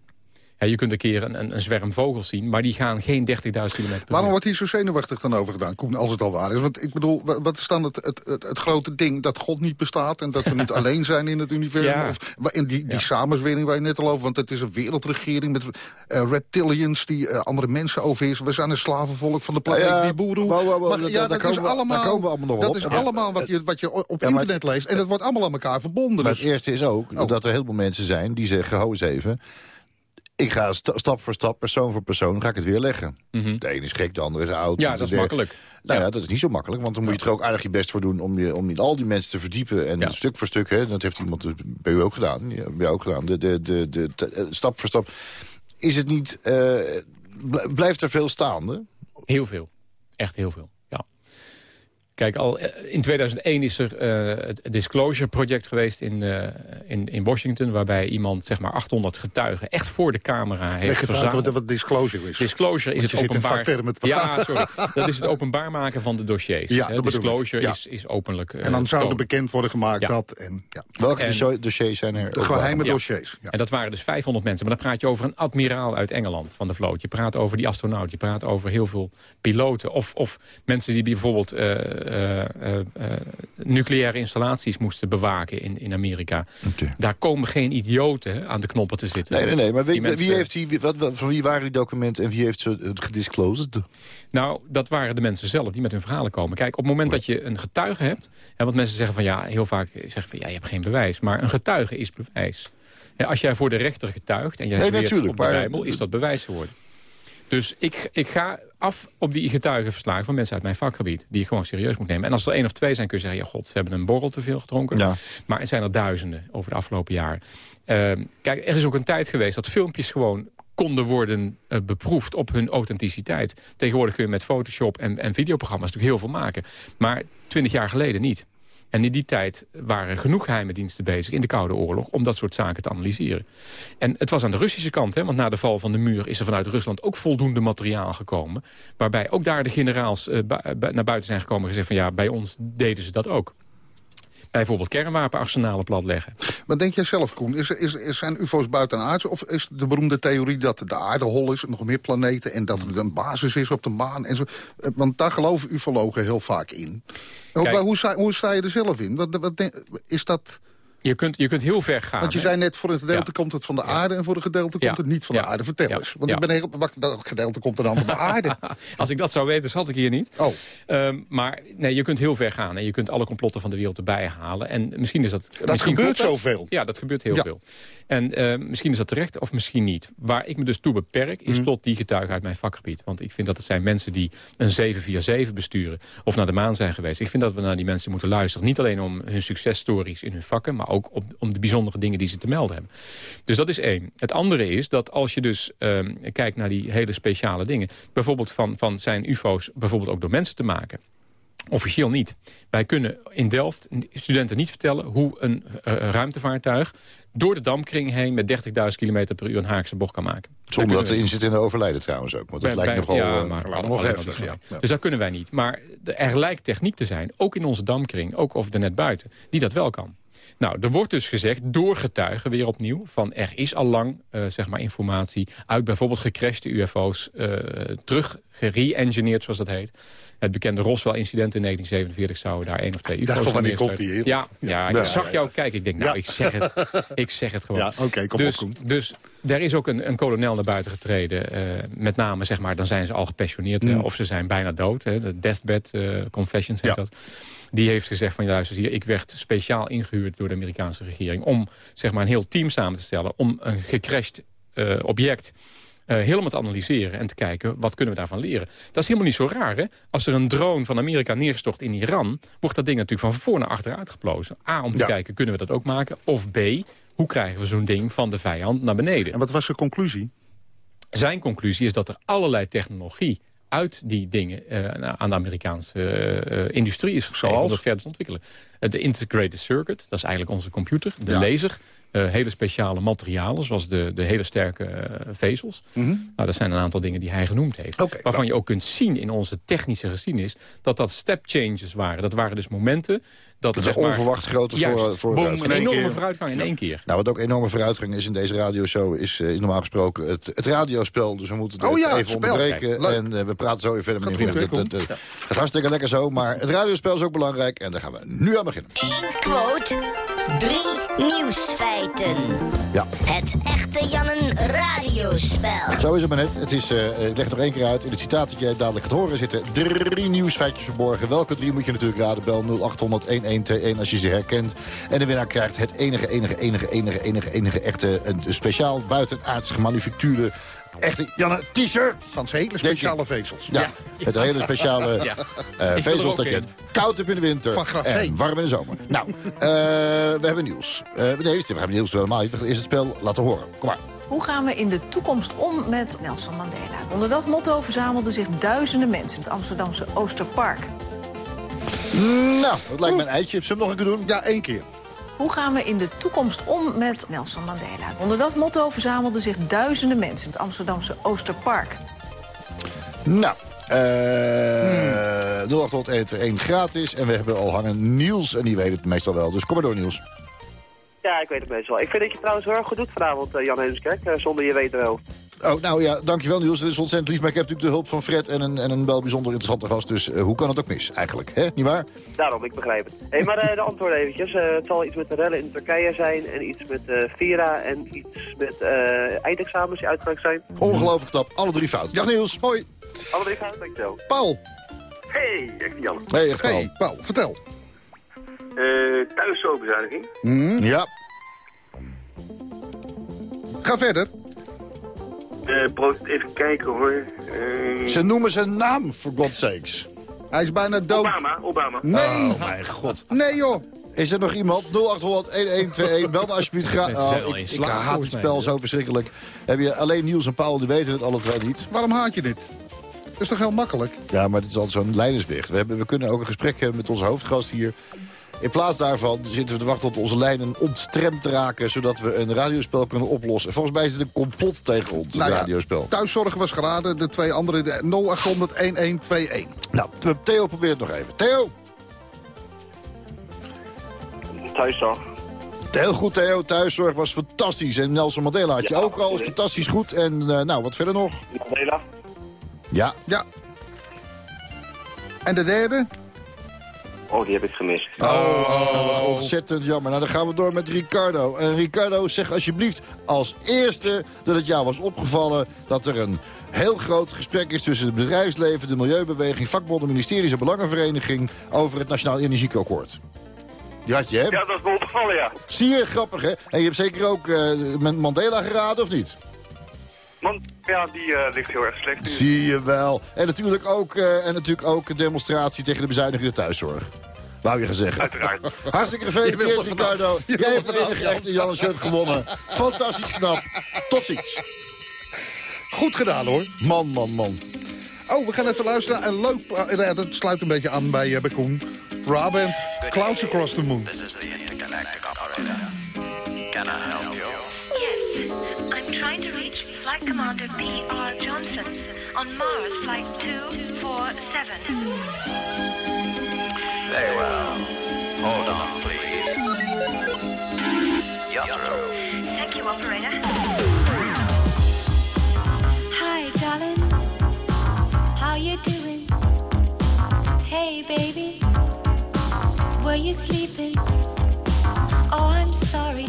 Ja, je kunt een keer een, een, een zwerm vogels zien, maar die gaan geen 30.000 km per uur. Waarom wordt hier zo zenuwachtig dan over gedaan, Koen, als het al waar is? Want ik bedoel, wa- wat is dan het, het, het, het grote ding dat God niet bestaat... en dat we niet alleen zijn in het universum? Ja. Of, in die, die Ja. samenzwering waar je net al over... want het is een wereldregering met eh, reptilians die eh, andere mensen overheersen. We zijn een slavenvolk van de planeet Ja, wauw, Maar daar- ja, dat komen is we- allemaal, nog dat op. is allemaal wat je, wat je op Ja, maar- internet leest. En dat wordt allemaal aan elkaar verbonden. Maar Dus. het eerste is ook Oh. dat er heel veel mensen zijn die zeggen... hou eens even, ik ga sta- stap voor stap, persoon voor persoon, ga ik het weer leggen. Mhm. De ene is gek, de andere is oud. Ja, dat is makkelijk. Nou ja, dat is niet zo makkelijk, want dan moet je er ook aardig je best voor doen... om, je, om niet al die mensen te verdiepen. En Ja. stuk voor stuk, hè, dat heeft iemand bij u ook gedaan. Ja, bij jou ook gedaan. De, de, de, de, de- eh, stap voor stap. Is het niet... eh, bl- blijft er veel staande? Heel veel. Echt heel veel. Kijk, al eh, in 2001 is er eh, het Disclosure Project geweest in, eh, in, in Washington... waarbij iemand zeg maar 800 getuigen echt voor de camera heeft Leg even uit verzameld. wat, wat disclosure is. Disclosure is het je zit in openbaar... ja, sorry. Dat is het openbaar maken van de dossiers. Ja, hè. Disclosure Ja. is, is openlijk en dan zou er tonen. bekend worden gemaakt Ja. dat... En, ja, Welke En- dossiers zijn er? de geheime dossiers. Ja. En dat waren dus 500 mensen. Maar dan praat je over een admiraal uit Engeland van de vloot. Je praat over die astronaut. Je praat over heel veel piloten. Of, of mensen die bijvoorbeeld nucleaire installaties moesten bewaken in, in Amerika. Daar komen geen idioten aan de knoppen te zitten. Nee, nee, nee. Maar wie, mensen- wie heeft die, wat, wat- van wie waren die documenten en wie heeft ze het gedisclosed? Nou, dat waren de mensen zelf die met hun verhalen komen. Kijk, op het moment dat je een getuige hebt... Hè, want mensen zeggen van ja, heel vaak zeggen van ja, je hebt geen bewijs. Maar een getuige is bewijs. Ja, als jij voor de rechter getuigt en jij Nee, op de Bijbel... is dat bewijs geworden. Dus ik, ik ga af op die getuigenverslagen van mensen uit mijn vakgebied. Die je gewoon serieus moet nemen. En als er één of twee zijn kun je zeggen... ja god, ze hebben een borrel te veel gedronken. Ja. Maar het zijn er duizenden over de afgelopen jaren. Ehm, kijk, er is ook een tijd geweest dat filmpjes gewoon konden worden eh, beproefd op hun authenticiteit. Tegenwoordig kun je met Photoshop en, en videoprogramma's natuurlijk heel veel maken. Maar twintig jaar geleden niet. En in die tijd waren genoeg geheime diensten bezig in de Koude Oorlog... om dat soort zaken te analyseren. En het was aan de Russische kant, hè, want na de val van de muur... is er vanuit Rusland ook voldoende materiaal gekomen... waarbij ook daar de generaals uh, naar buiten zijn gekomen en gezegd van... ja, bij ons deden ze dat ook bijvoorbeeld kernwapenarsenalen platleggen. Maar denk jij zelf, Koen, is, is, zijn ufo's buitenaards... of is de beroemde theorie dat de aarde hol is, nog meer planeten... en dat er een basis is op de maan? En zo. Eh, want daar geloven ufologen heel vaak in. Kijk, hoe, sta, hoe sta je er zelf in? Wat, wat, is dat... Je kunt, je kunt heel ver gaan. Want je zei net, voor een gedeelte komt het van de aarde... en voor een gedeelte komt het niet van de aarde. Vertel eens. Want ik ben heel... Wacht, dat gedeelte komt er dan van de aarde. Als ik dat zou weten, zat ik hier niet. Oh. Um, maar nee, je kunt heel ver gaan. En je kunt alle complotten van de wereld erbij halen. En misschien is dat... Dat misschien gebeurt zoveel. Ja, dat gebeurt heel veel. En uh, misschien is dat terecht of misschien niet. Waar ik me dus toe beperk is mm. tot die getuigen uit mijn vakgebied. Want ik vind dat het zijn mensen die een 747 besturen... of naar de maan zijn geweest. Ik vind dat we naar die mensen moeten luisteren. Niet alleen om hun successtories in hun vakken... maar ook om, om de bijzondere dingen die ze te melden hebben. Dus dat is één. Het andere is dat als je dus um, kijkt naar die hele speciale dingen... bijvoorbeeld van, van zijn ufo's bijvoorbeeld ook door mensen te maken... Officieel niet. Wij kunnen in Delft studenten niet vertellen hoe een uh, ruimtevaartuig door de dampkring heen met 30.000 km per uur een Haakse bocht kan maken. Zonder dat erin zit in de overlijden trouwens ook. Want dat bij, lijkt nogal ja, uh, maar, nog heftig. Ja. Dus dat kunnen wij niet. Maar er lijkt techniek te zijn, ook in onze dampkring, ook of er net buiten, die dat wel kan. Nou, er wordt dus gezegd, door getuigen weer opnieuw... van er is al lang uh, zeg maar informatie uit bijvoorbeeld gecrashte UFO's... Uh, terug gere-engineerd, zoals dat heet. Het bekende Roswell-incident in 1947 zou daar één of twee UFO's zijn. Daar komt hij Ja, ja, ja, ik zag jou kijken. Ik denk, nou, ik zeg het. Ik zeg het gewoon. Ja, oké, okay, kom dus, op, dus er is ook een, een kolonel naar buiten getreden. Uh, met name, zeg maar, dan zijn ze al gepensioneerd. Mm. of ze zijn bijna dood. Hè, de deathbed uh, confessions heet ja. dat. Die heeft gezegd van, luister hier, ik werd speciaal ingehuurd door de Amerikaanse regering... om, zeg maar, een heel team samen te stellen... om een gecrashed uh, object helemaal te analyseren en te kijken wat kunnen we daarvan leren. Dat is helemaal niet zo raar. Hè? Als er een drone van Amerika neerstort in Iran... wordt dat ding natuurlijk van voor naar achter uitgeplozen. A, om te ja. kijken, kunnen we dat ook maken? Of B, hoe krijgen we zo'n ding van de vijand naar beneden? En wat was zijn conclusie? Zijn conclusie is dat er allerlei technologie uit die dingen uh, aan de Amerikaanse uh, industrie is gegeven om dat verder te ontwikkelen. de integrated circuit, dat is eigenlijk onze computer, de ja. laser... Uh, hele speciale materialen, zoals de, de hele sterke vezels. Mm -hmm. nou, dat zijn een aantal dingen die hij genoemd heeft. Okay, waarvan nou. je ook kunt zien in onze technische geschiedenis... dat dat step changes waren. Dat waren dus momenten dat, dat zeg maar, onverwacht grote juist, voor, boom, een enorme keer. vooruitgang in één keer. Nou, wat ook enorme vooruitgang is in deze radioshow... is, uh, is normaal gesproken het, het radiospel. Dus we moeten het oh, ja, even onderbreken. Kijk, en uh, we praten zo even verder, meneer Willem. Het, gaat hartstikke lekker zo, maar het radiospel is ook belangrijk. En daar gaan we nu aan beginnen. Eén quote, drie nieuwsfeiten. Ja. Het echte Jannen radiospel. Zo is het maar net. Het is, uh, ik leg het nog één keer uit. In het citaat dat jij dadelijk gaat horen zitten drie nieuwsfeitjes verborgen. Welke drie moet je natuurlijk raden? Bel 0800 1121 als je ze herkent. En de winnaar krijgt het enige, enige, enige, enige, enige, enige echte... een speciaal buitenaards gemanufactuurde echte Janne t-shirt. Van hele speciale vezels. Ja, ja. het hele speciale ja. uh, vezels dat je het koud hebt in de winter. Van grafeen. En warm in de zomer. nou, uh, we hebben nieuws. Uh, nee, we hebben nieuws helemaal niet. We gaan eerst het spel laten horen. Kom maar. Hoe gaan we in de toekomst om met Nelson Mandela? Onder dat motto verzamelden zich duizenden mensen in het Amsterdamse Oosterpark. Nou, dat lijkt me een eitje. Zullen we nog een keer doen? Ja, één keer. Hoe gaan we in de toekomst om met Nelson Mandela? Onder dat motto verzamelden zich duizenden mensen in het Amsterdamse Oosterpark. Nou, uh, hmm. 0800 gratis. En we hebben al hangen Niels. En die weet het meestal wel. Dus kom maar door, Niels. Ja, ik weet het meestal wel. Ik vind dat je trouwens heel erg goed doet vanavond, uh, Jan Heemskerk. Uh, zonder je weten wel. Oh, nou ja, dankjewel Niels. Dat is ontzettend lief. Maar ik heb natuurlijk de hulp van Fred en een, en een wel bijzonder interessante gast. Dus uh, hoe kan het ook mis, eigenlijk? Hè? Niet waar? Daarom, ik begrijp het. Hey, maar uh, de antwoorden eventjes. Uh, het zal iets met de rellen in Turkije zijn. En iets met Vira. En iets met eindexamens die zijn. Ongelooflijk knap. Alle drie fout. Dag Niels. Hoi. Alle drie fout, dankjewel. Paul. Hey, echt Jan. Hey, echt hey, Paul. Vertel. Thuiszorgbezuiniging. Mm. Ja. Ga verder. even kijken hoor. Ze noemen zijn naam, for God's sakes. Hij is bijna dood. Obama, Obama. Nee. Oh, mijn god. Nee, joh. Is er nog iemand? 0800-1121. Bel me alsjeblieft graag. Oh, ik, haat het spel zo verschrikkelijk. Heb je alleen Niels en Paul, die weten het alle twee niet. Waarom haat je dit? Dat is toch heel makkelijk? Ja, maar dit is altijd zo'n leidersweg. We, hebben, we kunnen ook een gesprek hebben met onze hoofdgast hier. In plaats daarvan zitten we te wachten tot onze lijnen ontstremd te raken... zodat we een radiospel kunnen oplossen. Volgens mij is het een complot tegen ons, Nou ja, radiospel. Thuiszorg was geraden. De twee andere, de 0800-1121. Nou, Theo probeert het nog even. Theo! Thuiszorg. Heel goed, Theo. Thuiszorg was fantastisch. En Nelson Mandela had je Ja, ook al. Is fantastisch goed. En eh, nou, wat verder nog? Mandela. Ja. Ja. En de derde? Oh, die heb ik gemist. Oh, wat ontzettend jammer. Nou, dan gaan we door met Ricardo. En Ricardo, zeg alsjeblieft als eerste dat het jou was opgevallen... dat er een heel groot gesprek is tussen het bedrijfsleven, de milieubeweging... vakbonden, ministeries en belangenvereniging... over het Nationaal Energieakkoord. Die had je, hè? Ja, dat is me opgevallen, ja. Zie je, grappig, hè? En je hebt zeker ook met Mandela geraden, of niet? Man, ja, die eh, ligt heel erg slecht nu. Zie je wel. En natuurlijk ook, eh, en natuurlijk ook een demonstratie tegen de bezuiniging in de thuiszorg. Wou je gaan zeggen. Uiteraard. Hartstikke gefeliciteerd, er. Ricardo. Je Jij hebt de vanaf, enige Jan. echte Jan Shirt gewonnen. Fantastisch knap. Tot ziens. Goed gedaan, hoor. Man, man, man. Oh, we gaan even luisteren een leuk... eh, ja, dat sluit een beetje aan bij, uh, bij Koen. Ra Band, Clouds Across the Moon. This is the intergalactic operator. Can I help you? Flight Commander P.R. Johnson on Mars Flight 247. Very well. Hold on, please. You're through. Thank you, operator. Hi, darling. How you doing? Hey, baby. Were you sleeping? Oh, I'm sorry,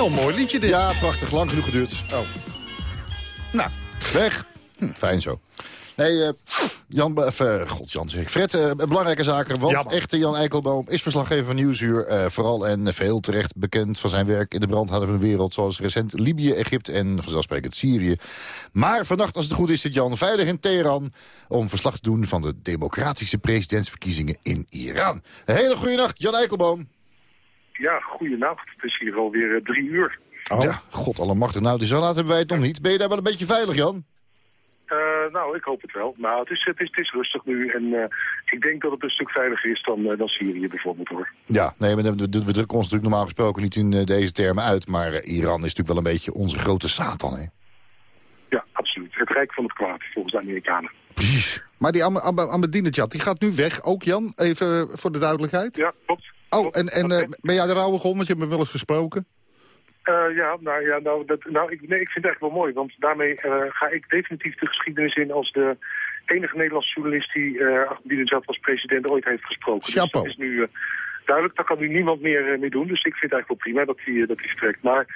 Heel mooi liedje dit. Ja, prachtig. Lang genoeg geduurd. Oh. Nou. Weg. Hm, fijn zo. Nee, eh, Jan, of, eh, god Jan zeg ik. Fred, eh, belangrijke zaken. Want Ja, man. echte Jan Eikelboom is verslaggever van Nieuwsuur. eh, vooral en veel terecht bekend van zijn werk in de brandhaarden van de wereld. Zoals recent Libië, Egypte en vanzelfsprekend Syrië. Maar vannacht, als het goed is, zit Jan veilig in Teheran... om verslag te doen van de democratische presidentsverkiezingen in Iran. Een hele goede nacht, Jan Eikelboom. Ja, goedenacht. Het is hier alweer eh, drie uur. Oh. Ja, god allemachtig. Nou, dus zo laat hebben wij het nog niet. Ben je daar wel een beetje veilig, Jan? Eh, nou, ik hoop het wel. Nou, het is, het is, het is rustig nu. En eh, ik denk dat het een stuk veiliger is dan, dan Syrië bijvoorbeeld, hoor. Ja, nee, maar we, we, we drukken ons natuurlijk normaal gesproken niet in deze termen uit. Maar Iran is natuurlijk wel een beetje onze grote Satan, hè? Ja, absoluut. Het rijk van het kwaad, volgens de Amerikanen. Precies. Maar die Am- Am- Ahmadinejad, die gaat nu weg. Ook Jan, even voor de duidelijkheid. Ja, klopt. Oh, en, en eh, ben jij de rauwe grond? Want je hebt me wel eens gesproken. Eh, ja, nou, ja nou, dat, nou ik, nee, ik vind het echt wel mooi. Want daarmee eh, ga ik definitief de geschiedenis in als de enige Nederlandse journalist die uh, Ahmadinejad als president ooit heeft gesproken. Chapeau. Dus dat is nu duidelijk. Dat kan nu niemand meer, meer doen. Dus ik vind het eigenlijk wel prima dat hij dat hij vertrekt. Maar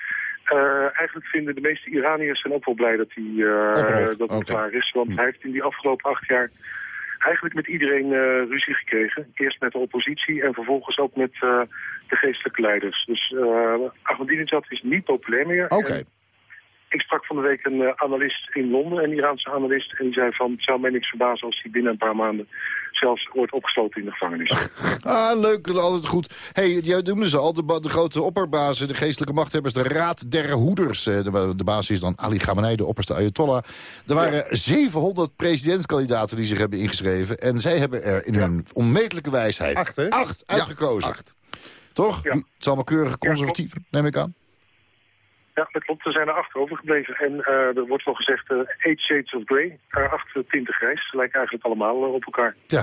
eigenlijk vinden de meeste Iraniërs zijn ook wel blij dat hij, dat klaar is. Want hij heeft in die afgelopen acht jaar eigenlijk met iedereen eh, ruzie gekregen. Eerst met de oppositie en vervolgens ook met eh, de geestelijke leiders. Dus uh, Ahmadinejad is niet populair meer. Oké. Ik sprak van de week een eh, analist in Londen, een Iraanse analist. En die zei van, het zou mij niks verbazen als hij binnen een paar maanden zelfs wordt opgesloten in de gevangenis. Ah, leuk, altijd goed. hey, jij noemde ze al, de, de grote opperbazen, de geestelijke machthebbers, de Raad der Hoeders. Eh, De, de baas is dan Ali Khamenei, de opperste Ayatollah. Er waren 700 presidentskandidaten die zich hebben ingeschreven. En zij hebben er in hun onmetelijke wijsheid Acht, uitgekozen. Toch? Het zijn allemaal keurige conservatieven, neem ik aan. Ja, dat klopt. Er zijn er acht overgebleven. En eh, er wordt wel gezegd, eh eight shades of grey. Uh, acht tinten grijs. Ze lijken eigenlijk allemaal op elkaar. Ja.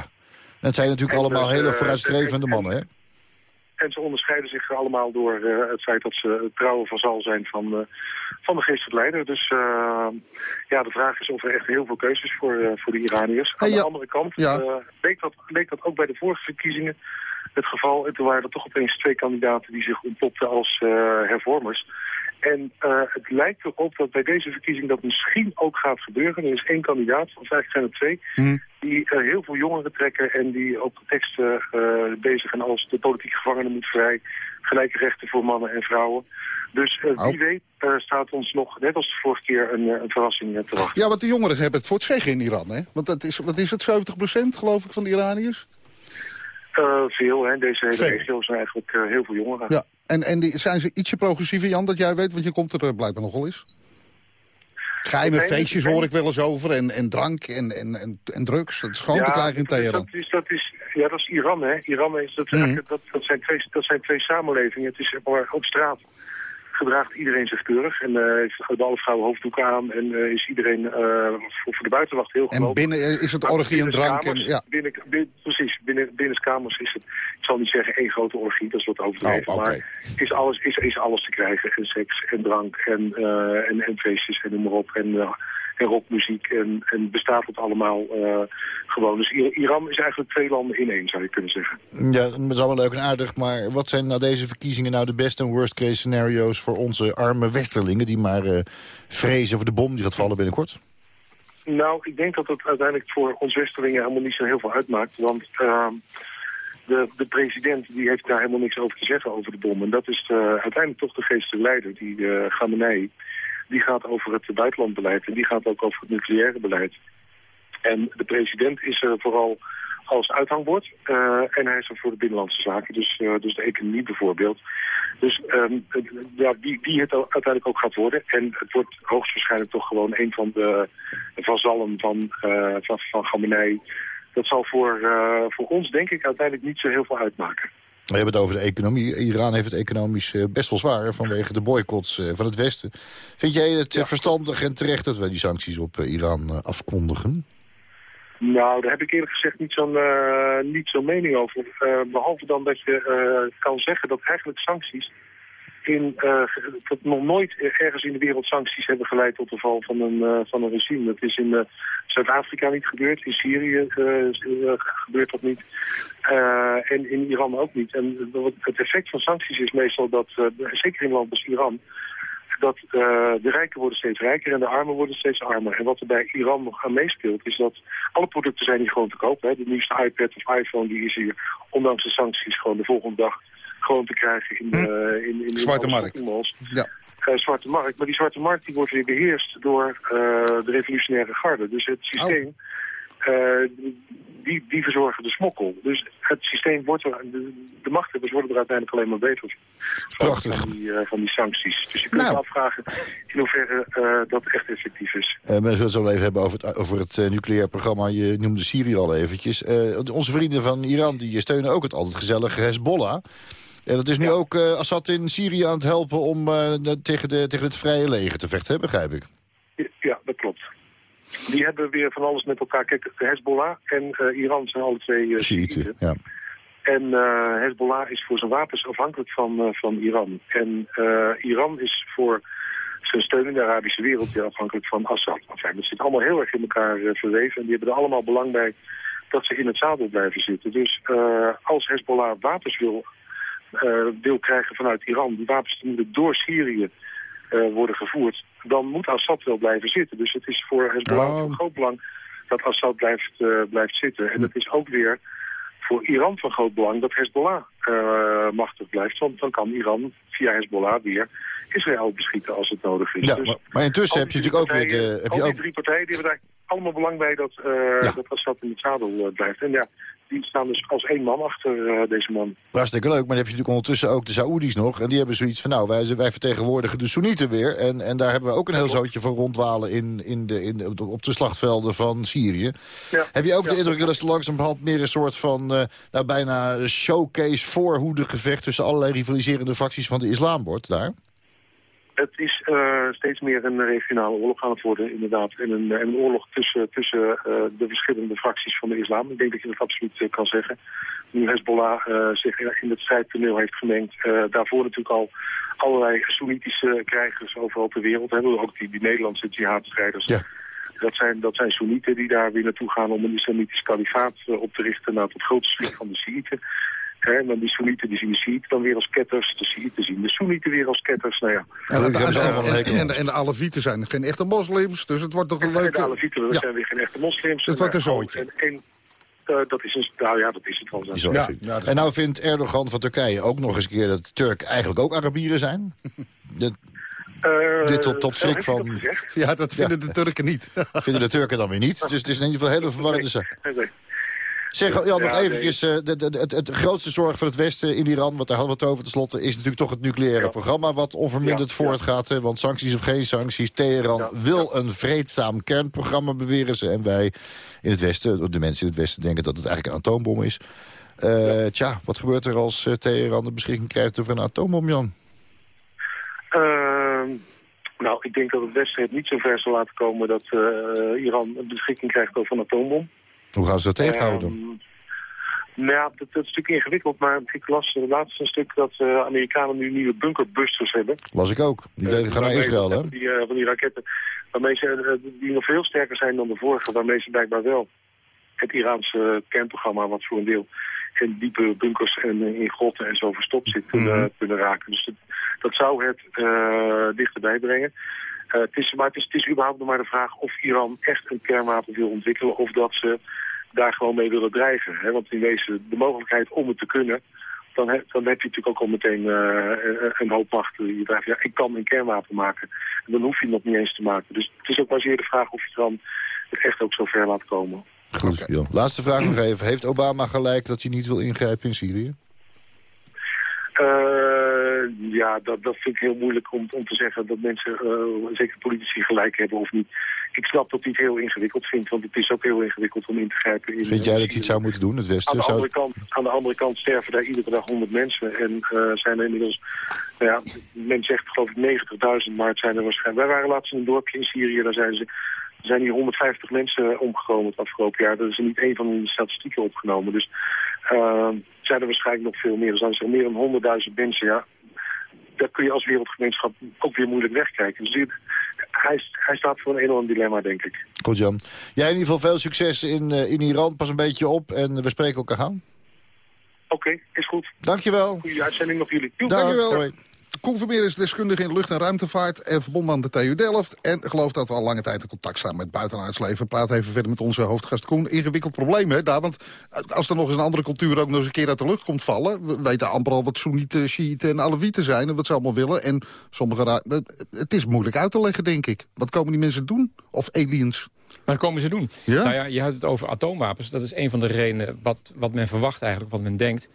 En het zijn natuurlijk En allemaal hele vooruitstrevende en- mannen, hè? En ze onderscheiden zich allemaal door het feit dat ze trouwe vazal zijn van, van de geestelijk leider. Dus ja, de vraag is of er echt heel veel keuzes voor, voor de Iraniërs. Aan Hey, de andere kant Ja. leek, dat, leek dat ook bij de vorige verkiezingen het geval. En toen waren er toch opeens twee kandidaten die zich ontpopten als hervormers. En eh, het lijkt erop dat bij deze verkiezing dat misschien ook gaat gebeuren. Er is één kandidaat, of eigenlijk zijn er twee, Hm. die eh, heel veel jongeren trekken en die ook teksten eh, bezig zijn als de politieke gevangenen moet vrij, gelijke rechten voor mannen en vrouwen. Dus eh, Oh. wie weet staat ons nog, net als de vorige keer, een, een verrassing te wachten. Ja, want de jongeren hebben het voor het zeggen in Iran, hè? Want dat is, wat is het, 70% geloof ik van de Iraniërs? Eh, veel, hè. deze hele Veel. regio zijn eigenlijk eh, heel veel jongeren. Ja. En, en die, zijn ze ietsje progressiever, Jan, dat jij weet? Want je komt er eh, blijkbaar nogal eens. Geheime Nee, feestjes nee. hoor ik wel eens over. En, en drank en, en, en, en drugs. Dat is gewoon te krijgen in Teheran. dat is, dat is, ja, dat is Iran, hè. Iran is, dat, Mhm. dat, dat, zijn twee, dat zijn twee samenlevingen. Het is maar op straat gedraagt iedereen zich keurig. En eh heeft alle vrouwen hoofddoeken aan. En eh, is iedereen eh, voor, voor de buitenwacht heel En gewoon. binnen eh, is het orgie en drank. En, ja. binnen, binnen- precies, binnen, binnenskamers is het, ik zal niet zeggen één grote orgie, dat is wat overdreven, Oh, maar is alles, is, is alles te krijgen. En seks en drank en, eh, en, en feestjes en noem maar op. En, eh, en rockmuziek en, en bestaat het allemaal eh, gewoon. Dus Iran is eigenlijk twee landen in één, zou je kunnen zeggen. Ja, dat is allemaal leuk en aardig, maar wat zijn na deze verkiezingen nou de best en worst case scenario's voor onze arme westerlingen die maar eh, vrezen voor de bom die gaat vallen binnenkort? Nou, ik denk dat het uiteindelijk voor ons Westerlingen helemaal niet zo heel veel uitmaakt. Want ehm, de, de president die heeft daar helemaal niks over te zeggen over de bom. En dat is de- uiteindelijk toch de geestelijke leider, die uh, Khamenei. Die gaat over het buitenlandbeleid en die gaat ook over het nucleaire beleid. En de president is er vooral als uithangbord. eh, en hij is er voor de binnenlandse zaken, dus, eh, dus de economie bijvoorbeeld. Dus ehm, ja, wie, wie het uiteindelijk ook gaat worden. En het wordt hoogstwaarschijnlijk toch gewoon een van de vazallen van, eh van, van Khamenei. Dat zal voor, voor ons denk ik uiteindelijk niet zo heel veel uitmaken. We hebben het over de economie. Iran heeft het economisch eh, best wel zwaar vanwege de boycotts eh, van het Westen. Vind jij het eh, verstandig en terecht dat wij die sancties op Iran afkondigen? Nou, daar heb ik eerlijk gezegd niet zo'n niet zo'n mening over. Eh, behalve dan dat je kan zeggen dat eigenlijk sancties... In, eh, dat nog nooit ergens in de wereld sancties hebben geleid tot de val van een, eh, van een regime. Dat is in eh, Zuid-Afrika niet gebeurd, in Syrië gebeurt dat niet. En in Iran ook niet. En het effect van sancties is meestal dat, zeker in een land als Iran dat de rijken worden steeds rijker en de armen worden steeds armer. En wat er bij Iran nog aan meespeelt is dat alle producten zijn hier gewoon te koop. Hè. De nieuwste iPad of iPhone die is hier, ondanks de sancties, gewoon de volgende dag gewoon te krijgen in, de in, in, in Zwarte markt. Ja. Eh, zwarte markt. Maar die zwarte markt die wordt weer beheerst door eh, de revolutionaire garde. Dus het systeem, eh, die, die verzorgen de smokkel. Dus het systeem wordt er, de, de machthebbers worden er uiteindelijk alleen maar beter Prachtig. van, die, eh, van die sancties. Dus je kunt Nou. je afvragen in hoeverre eh, dat echt effectief is. Eh, we zullen het zo even hebben over het, over het eh, nucleair programma. Je noemde Syrië al eventjes. Eh, onze vrienden van Iran die steunen ook het altijd gezellige Hezbollah. En dat is nu ook eh, Assad in Syrië aan het helpen om eh, tegen, de, tegen het vrije leger te vechten, hè, begrijp ik. Ja, dat klopt. Die hebben weer van alles met elkaar. Kijk, Hezbollah en eh, Iran zijn alle twee Shiiten, ja. En Hezbollah is voor zijn wapens afhankelijk van, van Iran. En Iran is voor zijn steun in de Arabische wereld weer afhankelijk van Assad. Enfin, dat zit allemaal heel erg in elkaar verweven. En die hebben er allemaal belang bij dat ze in het zadel blijven zitten. Dus als Hezbollah wapens wil, wil krijgen vanuit Iran... die wapens die moeten door Syrië eh, worden gevoerd... dan moet Assad wel blijven zitten. Dus het is voor Hezbollah Oh. van groot belang dat Assad blijft, eh, blijft zitten. En het is ook weer voor Iran van groot belang dat Hezbollah eh, machtig blijft. Want dan kan Iran via Hezbollah weer Israël beschieten als het nodig is. Ja, Dus maar, maar intussen heb je natuurlijk ook weer de... Heb al je die ook, drie partijen die hebben daar allemaal belang bij dat, eh dat Assad in het zadel eh, blijft. En ja, die staan dus als één man achter eh, deze man. hartstikke leuk, maar dan heb je natuurlijk ondertussen ook de Saoedi's nog. En die hebben zoiets van, nou, wij, wij vertegenwoordigen de Soenieten weer. En, en daar hebben we ook een heel zootje van rondwalen in, in de, in de, op de slachtvelden van Syrië. Heb je ook de indruk dat het langzamerhand meer een soort van... eh, nou, bijna showcase voorhoedegevecht tussen allerlei rivaliserende fracties van de islam wordt daar? Het is eh, steeds meer een regionale oorlog aan het worden, inderdaad. En een, en een oorlog tussen, tussen eh, de verschillende fracties van de islam. Ik denk dat je dat absoluut eh, kan zeggen. Nu Hezbollah zich in het strijdtoneel heeft gemengd. daarvoor natuurlijk al allerlei Soenitische krijgers overal ter wereld. Hebben ook die, die Nederlandse jihadstrijders. Dat zijn, dat zijn Soenieten die daar weer naartoe gaan om een islamitisch kalifaat op te richten. Nou, tot grote schrik van de Shiiten. Hè, en dan die Soenieten die zien de Shiiten dan weer als ketters. De Shiiten zien de Soenieten weer als ketters. Nou ja. En, en, de Alevieten zijn geen echte moslims, dus het wordt toch een De leuke... Alevieten dat Ja. zijn weer geen echte moslims. Het wordt een En, zooitje. En, en, eh, dat is een, nou ja, dat is het wel. En nou vindt Erdogan van Turkije ook nog eens een keer dat de Turken eigenlijk ook Arabieren zijn. De, Eh, dit tot, schrik van... dat? Ja, dat vinden de Turken niet. vinden de Turken dan weer niet. Dus het is in ieder geval een hele verwarrende zaak. Nee, nee. Zeg, Jan, nog nee. eventjes, eh, de, de, de- het, het grootste zorg van het Westen in Iran... want daar hadden we het over tenslotte... is natuurlijk toch het nucleaire programma... wat onverminderd voortgaat. hè, Want sancties of geen sancties, Teheran wil een vreedzaam kernprogramma beweren ze. En wij in het Westen, de mensen in het Westen... denken dat het eigenlijk een atoombom is. Eh, Tja, wat gebeurt er als eh, Teheran de beschikking krijgt over een atoombom, Jan? Ehm, nou, ik denk dat het Westen het niet zo ver zal laten komen dat Iran een beschikking krijgt over een atoombom. Hoe gaan ze dat tegenhouden? Ehm, nou ja, dat, dat is natuurlijk ingewikkeld, maar ik las het laatste stuk dat de Amerikanen nu nieuwe bunkerbusters hebben. Las ik ook. Die gaan naar Israël, hè? Die, eh, van die raketten, waarmee ze, eh, die nog veel sterker zijn dan de vorige, waarmee ze blijkbaar wel het Iraanse kernprogramma, wat voor een deel in diepe bunkers en in grotten en zo verstopt zit, kunnen, Mhm. kunnen raken. Dus dat, dat zou het dichterbij brengen. Eh, het is, maar het is, het is überhaupt nog maar de vraag of Iran echt een kernwapen wil ontwikkelen of dat ze daar gewoon mee willen dreigen. Hè? Want in wezen de mogelijkheid om het te kunnen, dan, he- dan heb je natuurlijk ook al meteen eh, een hoop macht. Je drijft, ja, ik kan een kernwapen maken. En dan hoef je het nog niet eens te maken. Dus het is ook maar zeer de vraag of dan het echt ook zo ver laat komen. Goed, Jan. Laatste vraag nog even. Heeft Obama gelijk dat hij niet wil ingrijpen in Syrië? Eh, ja, dat, dat vind ik heel moeilijk om, om te zeggen dat mensen, eh, zeker politici, gelijk hebben of niet. Ik snap dat hij het heel ingewikkeld vindt, want het is ook heel ingewikkeld om in te grijpen. In, Vind jij dat hij het zou moeten doen, het aan Westen? de, Zou... andere kant, aan de andere kant sterven daar iedere dag 100 mensen. En eh, zijn er inmiddels, nou ja, men zegt geloof ik 90.000, maar het zijn er waarschijnlijk... Wij waren laatst in een dorpje in Syrië, daar zijn ze... Er zijn hier 150 mensen omgekomen het afgelopen jaar. Dat is niet één van de statistieken opgenomen. Dus zijn er waarschijnlijk nog veel meer. Er zijn er meer dan 100.000 mensen, ja. Daar kun je als wereldgemeenschap ook weer moeilijk wegkijken. Dus dit- hij, hij staat voor een enorm dilemma, denk ik. Goed, Jan. Jij in ieder geval veel succes in, eh, in Iran. Pas een beetje op en we spreken elkaar gaan. Oké, is goed. Dankjewel. Goede uitzending nog jullie. Dankjewel. Hoi. Koen Vermeer is deskundige in lucht- en ruimtevaart en verbonden aan de TU Delft. En gelooft dat we al lange tijd in contact staan met buitenaards leven. Praat even verder met onze hoofdgast Koen. Ingewikkeld probleem, hè, daar. Want als er nog eens een andere cultuur ook nog eens een keer uit de lucht komt vallen... we weten amper al wat Soenieten, Shiiten en Alevieten zijn... en wat ze allemaal willen. En sommige... ra- Het is moeilijk uit te leggen, denk ik. Wat komen die mensen doen? Of aliens? Wat komen ze doen? Ja? Nou ja, je had het over atoomwapens. Dat is een van de redenen wat, wat men verwacht eigenlijk, wat men denkt.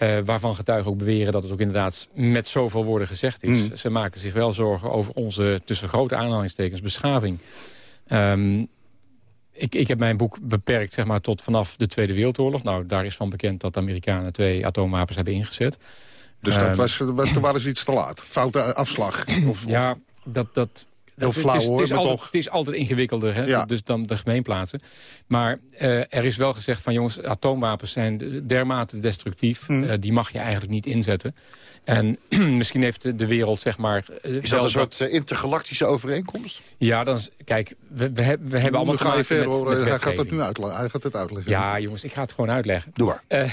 Eh, waarvan getuigen ook beweren dat het ook inderdaad met zoveel woorden gezegd is. Mm. Ze maken zich wel zorgen over onze, tussen grote aanhalingstekens, beschaving. Ehm, ik, ik heb mijn boek beperkt zeg maar, tot vanaf de Tweede Wereldoorlog. Nou, daar is van bekend dat de Amerikanen twee atoomwapens hebben ingezet. Dus dat Ehm, was, toen waren ze iets te laat. Foute afslag. Of, ja, dat... dat Heel het is- flauw, het is, hoor, Het is, maar altijd, toch. het is altijd ingewikkelder hè, Ja. dus dan de gemeenplaatsen. Maar eh, er is wel gezegd van jongens, atoomwapens zijn dermate destructief. Hm. Eh, die mag je eigenlijk niet inzetten. En misschien heeft de- wereld zeg maar... eh, Is dat een soort intergalactische overeenkomst? Ja, dan is, kijk, we, we, hebben- we hebben allemaal te maken met, hij, gaat het nu uitleggen. hij gaat het uitleggen. Ja, jongens, ik ga het gewoon uitleggen. Doe maar. Eh,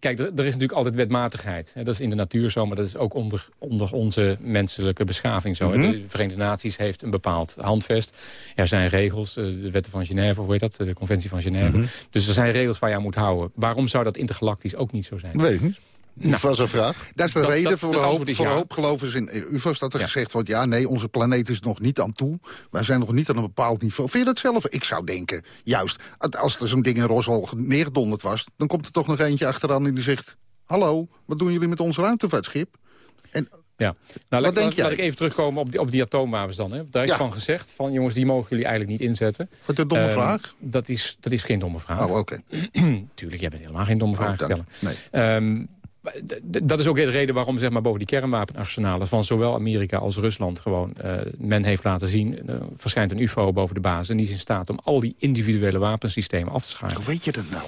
kijk, er, er is natuurlijk altijd wetmatigheid. Hè. Dat is in de natuur zo, maar dat is ook onder, onder onze menselijke beschaving zo. Mhm. De Verenigde Naties heeft een bepaald handvest. Er zijn regels, eh, de wetten van Genève, hoe heet dat? De conventie van Genève. Mhm. Dus er zijn regels waar je aan moet houden. Waarom zou dat intergalactisch ook niet zo zijn? Weet ik niet. Nou, was een vraag. Dat is de Dat- reden dat- voor, dat een hoop, is voor een ja. hoop gelovers in UFO's dat er gezegd wordt... ja, nee, onze planeet is nog niet aan toe. Wij zijn nog niet aan een bepaald niveau. Vind je dat zelf? Ik zou denken, juist, als er zo'n ding in Roswell neergedonderd was... dan komt er toch nog eentje achteraan en die zegt... hallo, wat doen jullie met ons ruimtevaartschip? En Ja. Nou, laat, denk laat, jij? laat ik even terugkomen op die, op die atoomwapens dan. Hè. Daar is Ja. van gezegd, van jongens, die mogen jullie eigenlijk niet inzetten. Wat een domme Ehm, vraag? Dat is, dat is geen domme vraag. Oh, oké. Tuurlijk, jij bent helemaal geen domme vraag Oh, dank. stellen. Nee. Ehm, dat is ook de reden waarom zeg maar, boven die kernwapenarsenalen... van zowel Amerika als Rusland gewoon eh, men heeft laten zien... er verschijnt een ufo boven de basis... en die is in staat om al die individuele wapensystemen af te schakelen. Hoe weet je dat nou?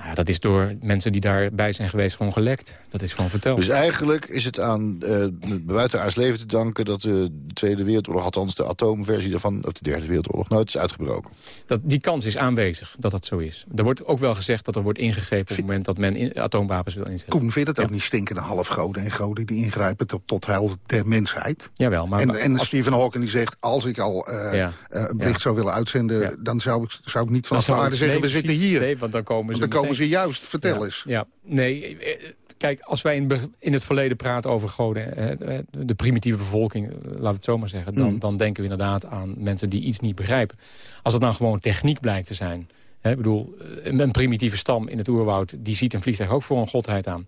Nou, ja, dat is door mensen die daarbij zijn geweest gewoon gelekt. Dat is gewoon verteld. Dus eigenlijk is het aan uh, het buitenaards leven te danken... dat de Tweede Wereldoorlog, althans de atoomversie daarvan... of de Derde Wereldoorlog, nooit is uitgebroken. Dat, die kans is aanwezig dat dat zo is. Er wordt ook wel gezegd dat er wordt ingegrepen... op het moment dat men in- atoomwapens wil inzetten. Koen, vind je dat ook niet stinkende halfgoden en goden... die ingrijpen tot, tot heil der mensheid? Jawel, maar... en en als- Stephen Hawking die zegt... als ik al eh, Ja. eh, een bericht Ja. zou willen uitzenden... dan zou ik, zou ik niet vanaf de aarde zeggen... we zitten hier. Nee, want dan komen ze Want dan komen ze juist. Vertel ja, eens. Ja, nee, eh, kijk, als wij in, het verleden praten over goden... eh, eh, de primitieve bevolking, eh, laten we het zo maar zeggen... Dan, Mm. dan denken we inderdaad aan mensen die iets niet begrijpen. Als het nou gewoon techniek blijkt te zijn... Hè, ik bedoel, eh, een primitieve stam in het oerwoud... die ziet een vliegtuig ook voor een godheid aan.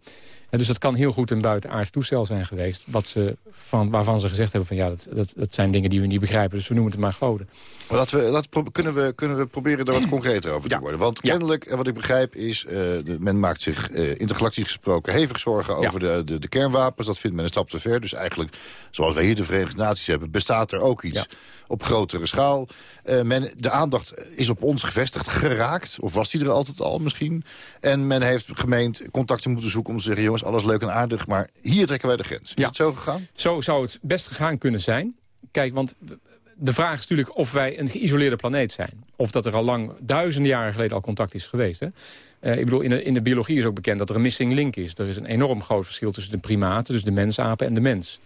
Eh, dus dat kan heel goed een buitenaards toestel zijn geweest... Wat ze van, waarvan ze gezegd hebben van... ja, dat, dat, dat zijn dingen die we niet begrijpen... dus we noemen het maar goden. Laten we, kunnen, we, kunnen we proberen er wat concreter over te worden? Want kennelijk, en wat ik begrijp, is... eh, men maakt zich eh, intergalactisch gesproken hevig zorgen over de, de, de kernwapens. Dat vindt men een stap te ver. Dus eigenlijk, zoals wij hier de Verenigde Naties hebben... bestaat er ook iets op grotere schaal. Eh, men, de aandacht is op ons gevestigd, geraakt. Of was die er altijd al misschien? En men heeft gemeend contacten moeten zoeken om te zeggen... jongens, alles leuk en aardig, maar hier trekken wij de grens. Is het zo gegaan? Zo zou het best gegaan kunnen zijn. Kijk, want de vraag is natuurlijk of wij een geïsoleerde planeet zijn. Of dat er al lang, duizenden jaren geleden al contact is geweest. Hè? Eh, ik bedoel, in de, in de biologie is ook bekend dat er een missing link is. Er is een enorm groot verschil tussen de primaten, dus de mensapen en de mens.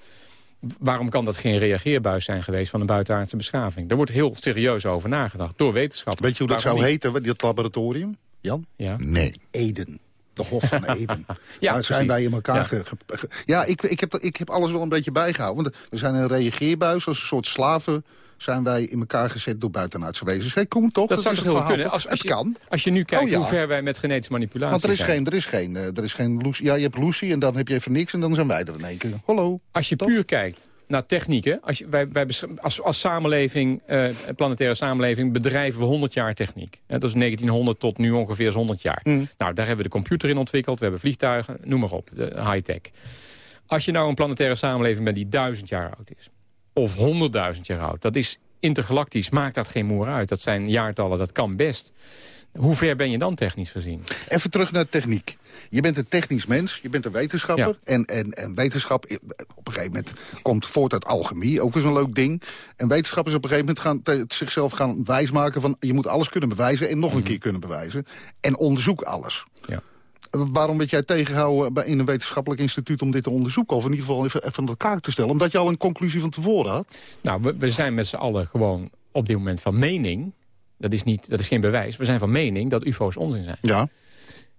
Waarom kan dat geen reageerbuis zijn geweest van een buitenaardse beschaving? Daar wordt heel serieus over nagedacht, door wetenschappers. Weet je hoe dat Waarom zou niet? heten, dat laboratorium? Jan? Ja. Nee. Eden. De Hof van Eden. Ja, Daar zijn precies. wij in elkaar... Ja. ge- ge- ge- ja, ik, ik, heb, ik heb alles wel een beetje bijgehouden. Want we zijn een reageerbuis, als een soort slaven... zijn wij in elkaar gezet door buitenaardse wezens. Hey, kom toch? Dat, zou is toch het heel kunnen? Als, als je, kan. Als je nu kijkt Oh, ja. hoe ver wij met genetische manipulatie Want er is zijn. geen, er is geen, eh, er is geen Lucy. Ja, je hebt Lucy en dan heb je even niks en dan zijn wij er in één keer. Hallo. Als je puur kijkt naar technieken, als, je, wij, wij als, als samenleving, eh, planetaire samenleving, bedrijven we 100 jaar techniek. Dat is 1900 tot nu ongeveer is 100 jaar. Mm. Nou, daar hebben we de computer in ontwikkeld, we hebben vliegtuigen, noem maar op, high-tech. Als je nou een planetaire samenleving bent die duizend jaar oud is, of 100.000 jaar oud, dat is intergalactisch, maakt dat geen moer uit. Dat zijn jaartallen, dat kan best. Hoe ver ben je dan technisch gezien? Even terug naar techniek. Je bent een technisch mens, je bent een wetenschapper. En, en, en wetenschap eh, op een gegeven moment komt voort uit alchemie. Ook weer zo'n leuk ding. En wetenschappers op een gegeven moment gaan zichzelf gaan wijsmaken van... je moet alles kunnen bewijzen en nog een keer kunnen bewijzen. En onderzoek alles. Ja. Waarom werd jij tegengehouden bij- in een wetenschappelijk instituut om dit te onderzoeken? Of in ieder geval even, even aan elkaar te stellen? Omdat je al een conclusie van tevoren had? Nou, we, we zijn met z'n allen gewoon op dit moment van mening... Dat is, niet, dat is geen bewijs. We zijn van mening dat ufo's onzin zijn. Ja.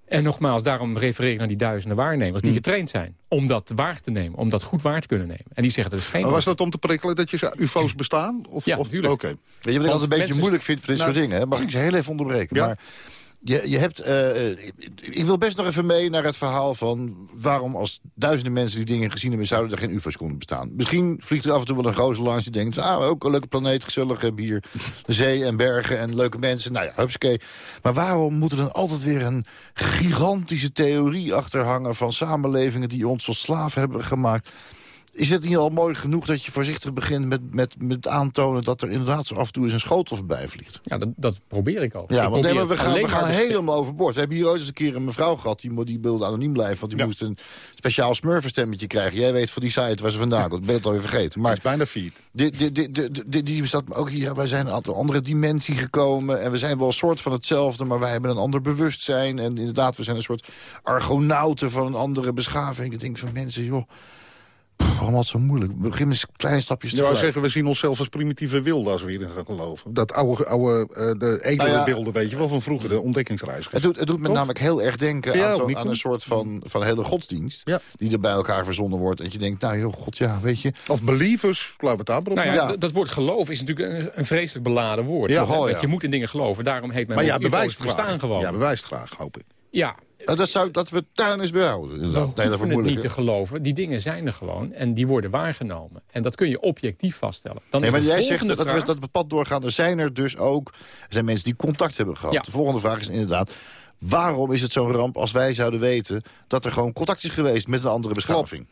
En nogmaals, daarom refereer ik naar die duizenden waarnemers... die getraind zijn om dat waar te nemen. Om dat goed waar te kunnen nemen. En die zeggen dat is geen... Maar was dat om te prikkelen dat je ufo's bestaan? Of, Ja, of, natuurlijk. Oké. Weet je wat ik altijd een beetje mensen- moeilijk vind van dit Nou- soort dingen? hè? Mag ik ze heel even onderbreken? Ja. Maar je, je hebt, eh, eh, ik wil best nog even mee naar het verhaal van... waarom als duizenden mensen die dingen gezien hebben... zouden er geen ufo's kunnen bestaan. Misschien vliegt er af en toe wel een gozer langs die denkt... ah, ook een leuke planeet, gezellig, hebben hier zee en bergen en leuke mensen. Nou ja, hupsakee. Maar waarom moet er dan altijd weer een gigantische theorie achterhangen... van samenlevingen die ons tot slaven hebben gemaakt... is het niet al mooi genoeg dat je voorzichtig begint met, met, met aantonen... dat er inderdaad zo af en toe eens een schotel voorbij vliegt? Ja, dat, dat probeer ik ook. Ja, Ik want nee, probeer maar we het gaan, we gaan helemaal overboord. We hebben hier ooit eens een keer een mevrouw gehad... die, mo- die wilde anoniem blijven, want die moest een speciaal smurfenstemmetje krijgen. Jij weet van die site waar ze vandaan komt. Ik ben het alweer vergeten. Maar is bijna failliet. Die, die, die, die, die, die staat ook hier, wij zijn een aantal andere dimensie gekomen... en we zijn wel een soort van hetzelfde, maar wij hebben een ander bewustzijn. En inderdaad, we zijn een soort argonauten van een andere beschaving. Ik denk van mensen, joh... pff, Waarom altijd zo moeilijk? Begin met kleine stapjes Je wou tegelijk. zeggen, we zien onszelf als primitieve wilden als we hierin gaan geloven. Dat oude, oude eh, de edele Nou ja. wilde, weet je wel, van vroeger, de ontdekkingsreizigers. Het doet, het doet me Toch? namelijk heel erg denken aan, zo- aan een soort van, van hele godsdienst... die er bij elkaar verzonnen wordt. En dat je denkt, nou joh, god ja, weet je... Of believers, laten we het Nou ja, dat woord geloof is natuurlijk een, een vreselijk beladen woord. Ja, oh. Je moet in dingen geloven. Daarom heet men Maar ja, bewijst bestaan gewoon. Ja, bewijst graag, hoop ik. Ja, Nou, dat, zou, dat we het daar eens bij houden. we dat hoeven het niet te geloven. Die dingen zijn er gewoon en die worden waargenomen. En dat kun je objectief vaststellen. Dan Nee, is maar jij zegt dat, we dat pad doorgaan. Er zijn er dus ook er zijn mensen die contact hebben gehad. Ja. De volgende vraag is inderdaad... waarom is het zo'n ramp als wij zouden weten... dat er gewoon contact is geweest met een andere beschaving?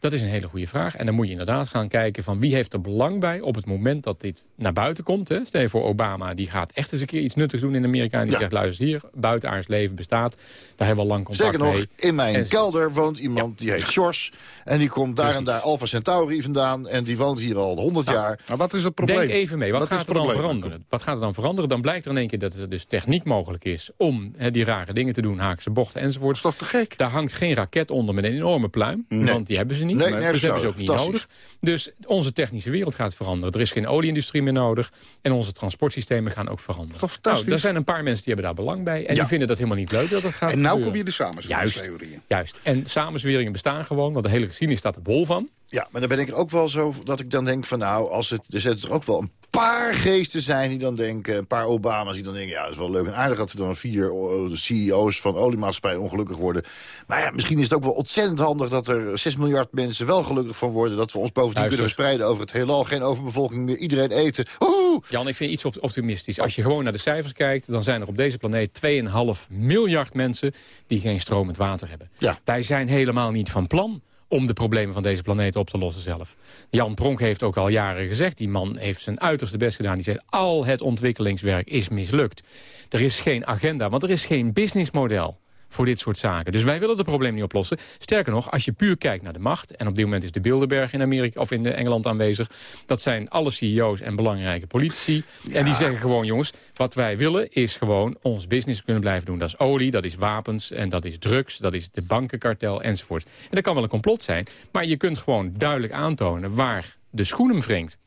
Dat is een hele goede vraag. En dan moet je inderdaad gaan kijken van wie heeft er belang bij... op het moment dat dit naar buiten komt. Hè. Stel je voor Obama, die gaat echt eens een keer iets nuttigs doen in Amerika... en die Ja. zegt, luister hier, buitenaards leven bestaat. Daar hebben we al lang contact Sterker nog, in mijn En- kelder woont iemand die heet Sjors. En die komt daar en daar Alpha Centauri vandaan. En die woont hier al 100 jaar. Maar wat is het Denk even mee, wat, gaat het er dan probleem? veranderen? Wat gaat er dan veranderen? Dan blijkt er in één keer dat er dus techniek mogelijk is... om hè, die rare dingen te doen, haakse bochten enzovoort. is toch te gek? Daar hangt geen raket onder met een enorme pluim. Nee. Want die hebben ze niet. Nee, dus nergens hebben ze ook niet nodig. Dus onze technische wereld gaat veranderen. Er is geen olieindustrie meer nodig. En onze transportsystemen gaan ook veranderen. Toch fantastisch? Nou, er zijn een paar mensen die hebben daar belang bij. En Ja. die vinden dat helemaal niet leuk dat dat gaat En nou gebeuren. kom je de samenzweringstheorieën. Juist. En samenzweringen bestaan gewoon. Want de hele geschiedenis staat er bol van. Ja, maar dan ben ik er ook wel zo dat ik dan denk van nou, als het, er zitten er ook wel een paar geesten zijn die dan denken, een paar Obama's die dan denken, ja, dat is wel leuk en aardig dat er dan vier oh, CEO's van oliemaatschappijen ongelukkig worden. Maar ja, misschien is het ook wel ontzettend handig dat er 6 miljard mensen wel gelukkig van worden, dat we ons bovendien kunnen verspreiden over het heelal, geen overbevolking meer, iedereen eten. Oeh! Jan, ik vind iets op- optimistisch. Als je gewoon naar de cijfers kijkt... dan zijn er op deze planeet 2,5 miljard mensen... die geen stromend water hebben. Ja. Wij zijn helemaal niet van plan om de problemen van deze planeet op te lossen zelf. Jan Pronk heeft ook al jaren gezegd... die man heeft zijn uiterste best gedaan. Die zegt, al het ontwikkelingswerk is mislukt. Er is geen agenda, want er is geen businessmodel voor dit soort zaken. Dus wij willen het probleem niet oplossen. Sterker nog, als je puur kijkt naar de macht... en op dit moment is de Bilderberg in Amerika of in Engeland aanwezig... dat zijn alle CEO's en belangrijke politici. En die zeggen gewoon, jongens, wat wij willen is gewoon ons business kunnen blijven doen. Dat is olie, dat is wapens en dat is drugs, dat is de bankenkartel enzovoort. En dat kan wel een complot zijn, maar je kunt gewoon duidelijk aantonen... waar de schoen hem wringt.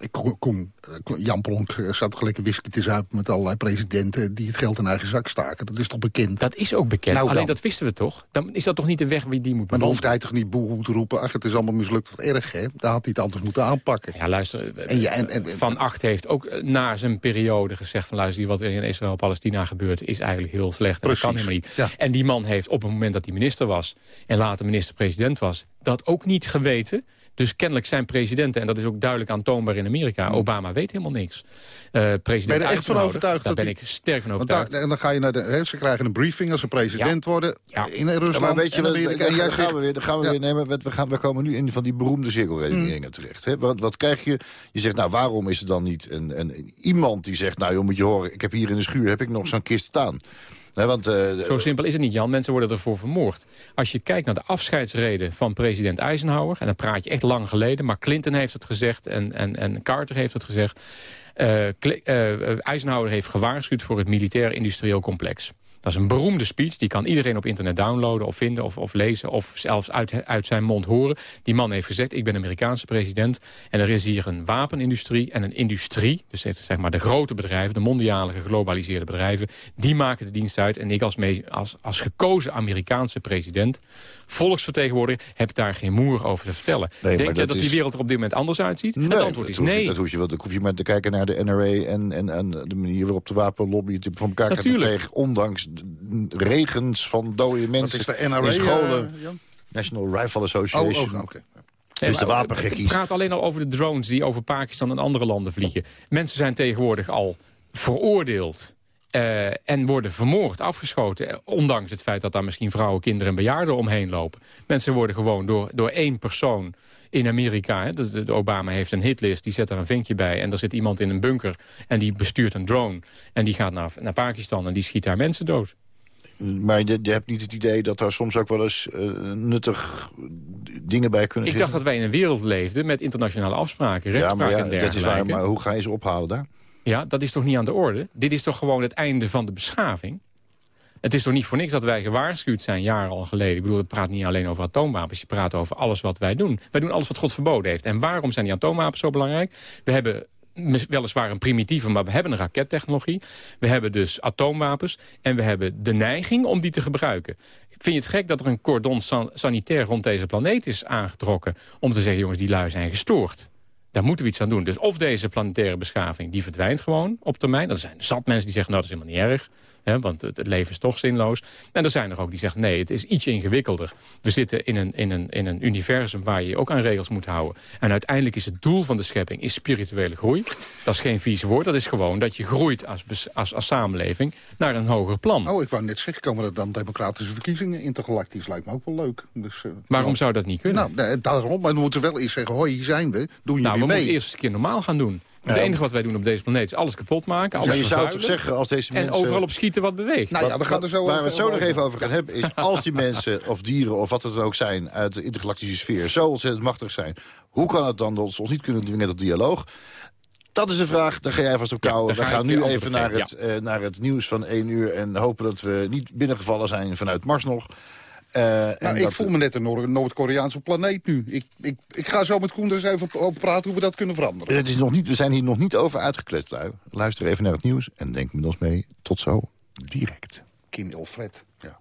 Ik kom, kom, eh, Jan Plonk eh, zat toch lekker whisky te zuipen met allerlei presidenten die het geld in eigen zak staken. Dat is toch bekend? Dat is ook bekend, Nou alleen dat wisten we toch? Dan is dat toch niet de weg wie die moet Maar dan hoeft hij toch niet boehoe te roepen, ach het is allemaal mislukt wat erg hè. Daar had hij het anders moeten aanpakken. Ja, luister, eh, En ja, en- en- Van Acht heeft ook na zijn periode gezegd... van luister, wat er in Israël-Palestina gebeurt... is eigenlijk heel slecht. En dat kan Precies, helemaal niet. En die man heeft op het moment dat hij minister was... en later minister-president was... dat ook niet geweten. Dus kennelijk zijn presidenten, en dat is ook duidelijk aantoonbaar in Amerika... Obama weet helemaal niks. Eh, president Ben je er echt van overtuigd? Daar dat ben ik sterk van Want overtuigd. daar- en dan ga je naar de, ze krijgen een briefing als ze president worden in Rusland Ja, maar weet je, en wat, Amerika. en jij dan gaan we weer, dan gaan we ja. weer nemen. We, gaan, we komen nu in van die beroemde cirkelredeneringen terecht. Hè? Want wat krijg je? Je zegt, nou, waarom is er dan niet een, een, iemand die zegt, nou, joh, moet je horen, ik heb hier in de schuur heb ik nog zo'n kist staan. Want, eh, Zo simpel is het niet, Jan. Mensen worden ervoor vermoord. Als je kijkt naar de afscheidsreden van president Eisenhower... en dan praat je echt lang geleden... maar Clinton heeft het gezegd en, en, en Carter heeft het gezegd... eh, Eisenhower heeft gewaarschuwd voor het militair-industrieel complex. Dat is een beroemde speech, die kan iedereen op internet downloaden of vinden of, of lezen... of zelfs uit, uit zijn mond horen. Die man heeft gezegd, ik ben Amerikaanse president... en er is hier een wapenindustrie en een industrie... dus zeg maar de grote bedrijven, de mondiale geglobaliseerde bedrijven... die maken de dienst uit en ik als, me- als, als gekozen Amerikaanse president... volksvertegenwoordiger, heb daar geen moer over te vertellen. Nee, Denk je dat dat die wereld er op dit moment anders uitziet? Nee, het antwoord dat is je- nee. Dat hoef je, wel, dan hoef je maar te kijken naar de NRA en, en, en de manier waarop de wapenlobby van elkaar Natuurlijk. tegen, ondanks regens van dode mensen is de NRA, in scholen. eh, Jan? National Rifle Association. Oh, oh, oké. Nee, Dus de eh, wapengekkies. Het praat alleen al over de drones die over Pakistan en andere landen vliegen. Mensen zijn tegenwoordig al veroordeeld Uh, en worden vermoord, afgeschoten. Ondanks het feit dat daar misschien vrouwen, kinderen en bejaarden omheen lopen. Mensen worden gewoon door, door één persoon in Amerika... Hè, de, de, Obama heeft een hitlist, die zet daar een vinkje bij... en er zit iemand in een bunker en die bestuurt een drone... en die gaat naar, naar Pakistan en die schiet daar mensen dood. Maar je, je, hebt niet het idee dat daar soms ook wel eens uh, nuttig dingen bij kunnen Ik zitten? dacht dat wij in een wereld leefden met internationale afspraken, rechtspraak ja, en dergelijke. Dat is waar, maar hoe ga je ze ophalen daar? Ja, dat is toch niet aan de orde? Dit is toch gewoon het einde van de beschaving? Het is toch niet voor niks dat wij gewaarschuwd zijn, jaren al geleden. Ik bedoel, het praat niet alleen over atoomwapens. Je praat over alles wat wij doen. Wij doen alles wat God verboden heeft. En waarom zijn die atoomwapens zo belangrijk? We hebben weliswaar een primitieve, maar we hebben een rakettechnologie. We hebben dus atoomwapens. En we hebben de neiging om die te gebruiken. Vind je het gek dat er een cordon san sanitair rond deze planeet is aangetrokken... om te zeggen, jongens, die lui zijn gestoord? Daar moeten we iets aan doen. Dus of deze planetaire beschaving, die verdwijnt gewoon op termijn. Er zijn zat mensen die zeggen, nou, dat is helemaal niet erg. Hè, want het, het, leven is toch zinloos. En er zijn er ook die zeggen, nee, het is iets ingewikkelder. We zitten in een, in, een, in een universum waar je je ook aan regels moet houden. En uiteindelijk is het doel van de schepping is spirituele groei. Dat is geen vies woord, dat is gewoon dat je groeit als, als, als samenleving naar een hoger plan. Oh, ik wou net zeggen, komen er dan democratische verkiezingen intergalactisch? Lijkt me ook wel leuk. Dus, uh, Waarom zou dat niet kunnen? Nou, nee, daarom, maar we moeten wel eens zeggen, hoi, hier zijn we, doen nou, jullie mee? we moeten eerst eens een keer normaal gaan doen. Het enige wat wij doen op deze planeet is alles kapot maken. Alles maar je zou toch zeggen als deze mensen... En overal op schieten wat beweegt. Nou ja, we gaan er zo Waar we het zo nog even over gaan hebben is... als die mensen of dieren of wat het dan ook zijn... uit de intergalactische sfeer zo ontzettend machtig zijn... hoe kan het dan dat ze ons niet kunnen dwingen tot dialoog? Dat is een vraag, daar ga jij vast op kouwen. Ja, we gaan nu even naar het, ja. uh, naar het nieuws van 1 uur... en hopen dat we niet binnengevallen zijn vanuit Mars nog... Uh, nou, ik dat... voel me net een Noord-Koreaanse planeet nu. Ik, ik, ik ga zo met Koen eens even over praten hoe we dat kunnen veranderen. Het is nog niet, we zijn hier nog niet over uitgekletst. Luister even naar het nieuws en denk met ons mee. Tot zo, direct. Kim Ilfred, ja.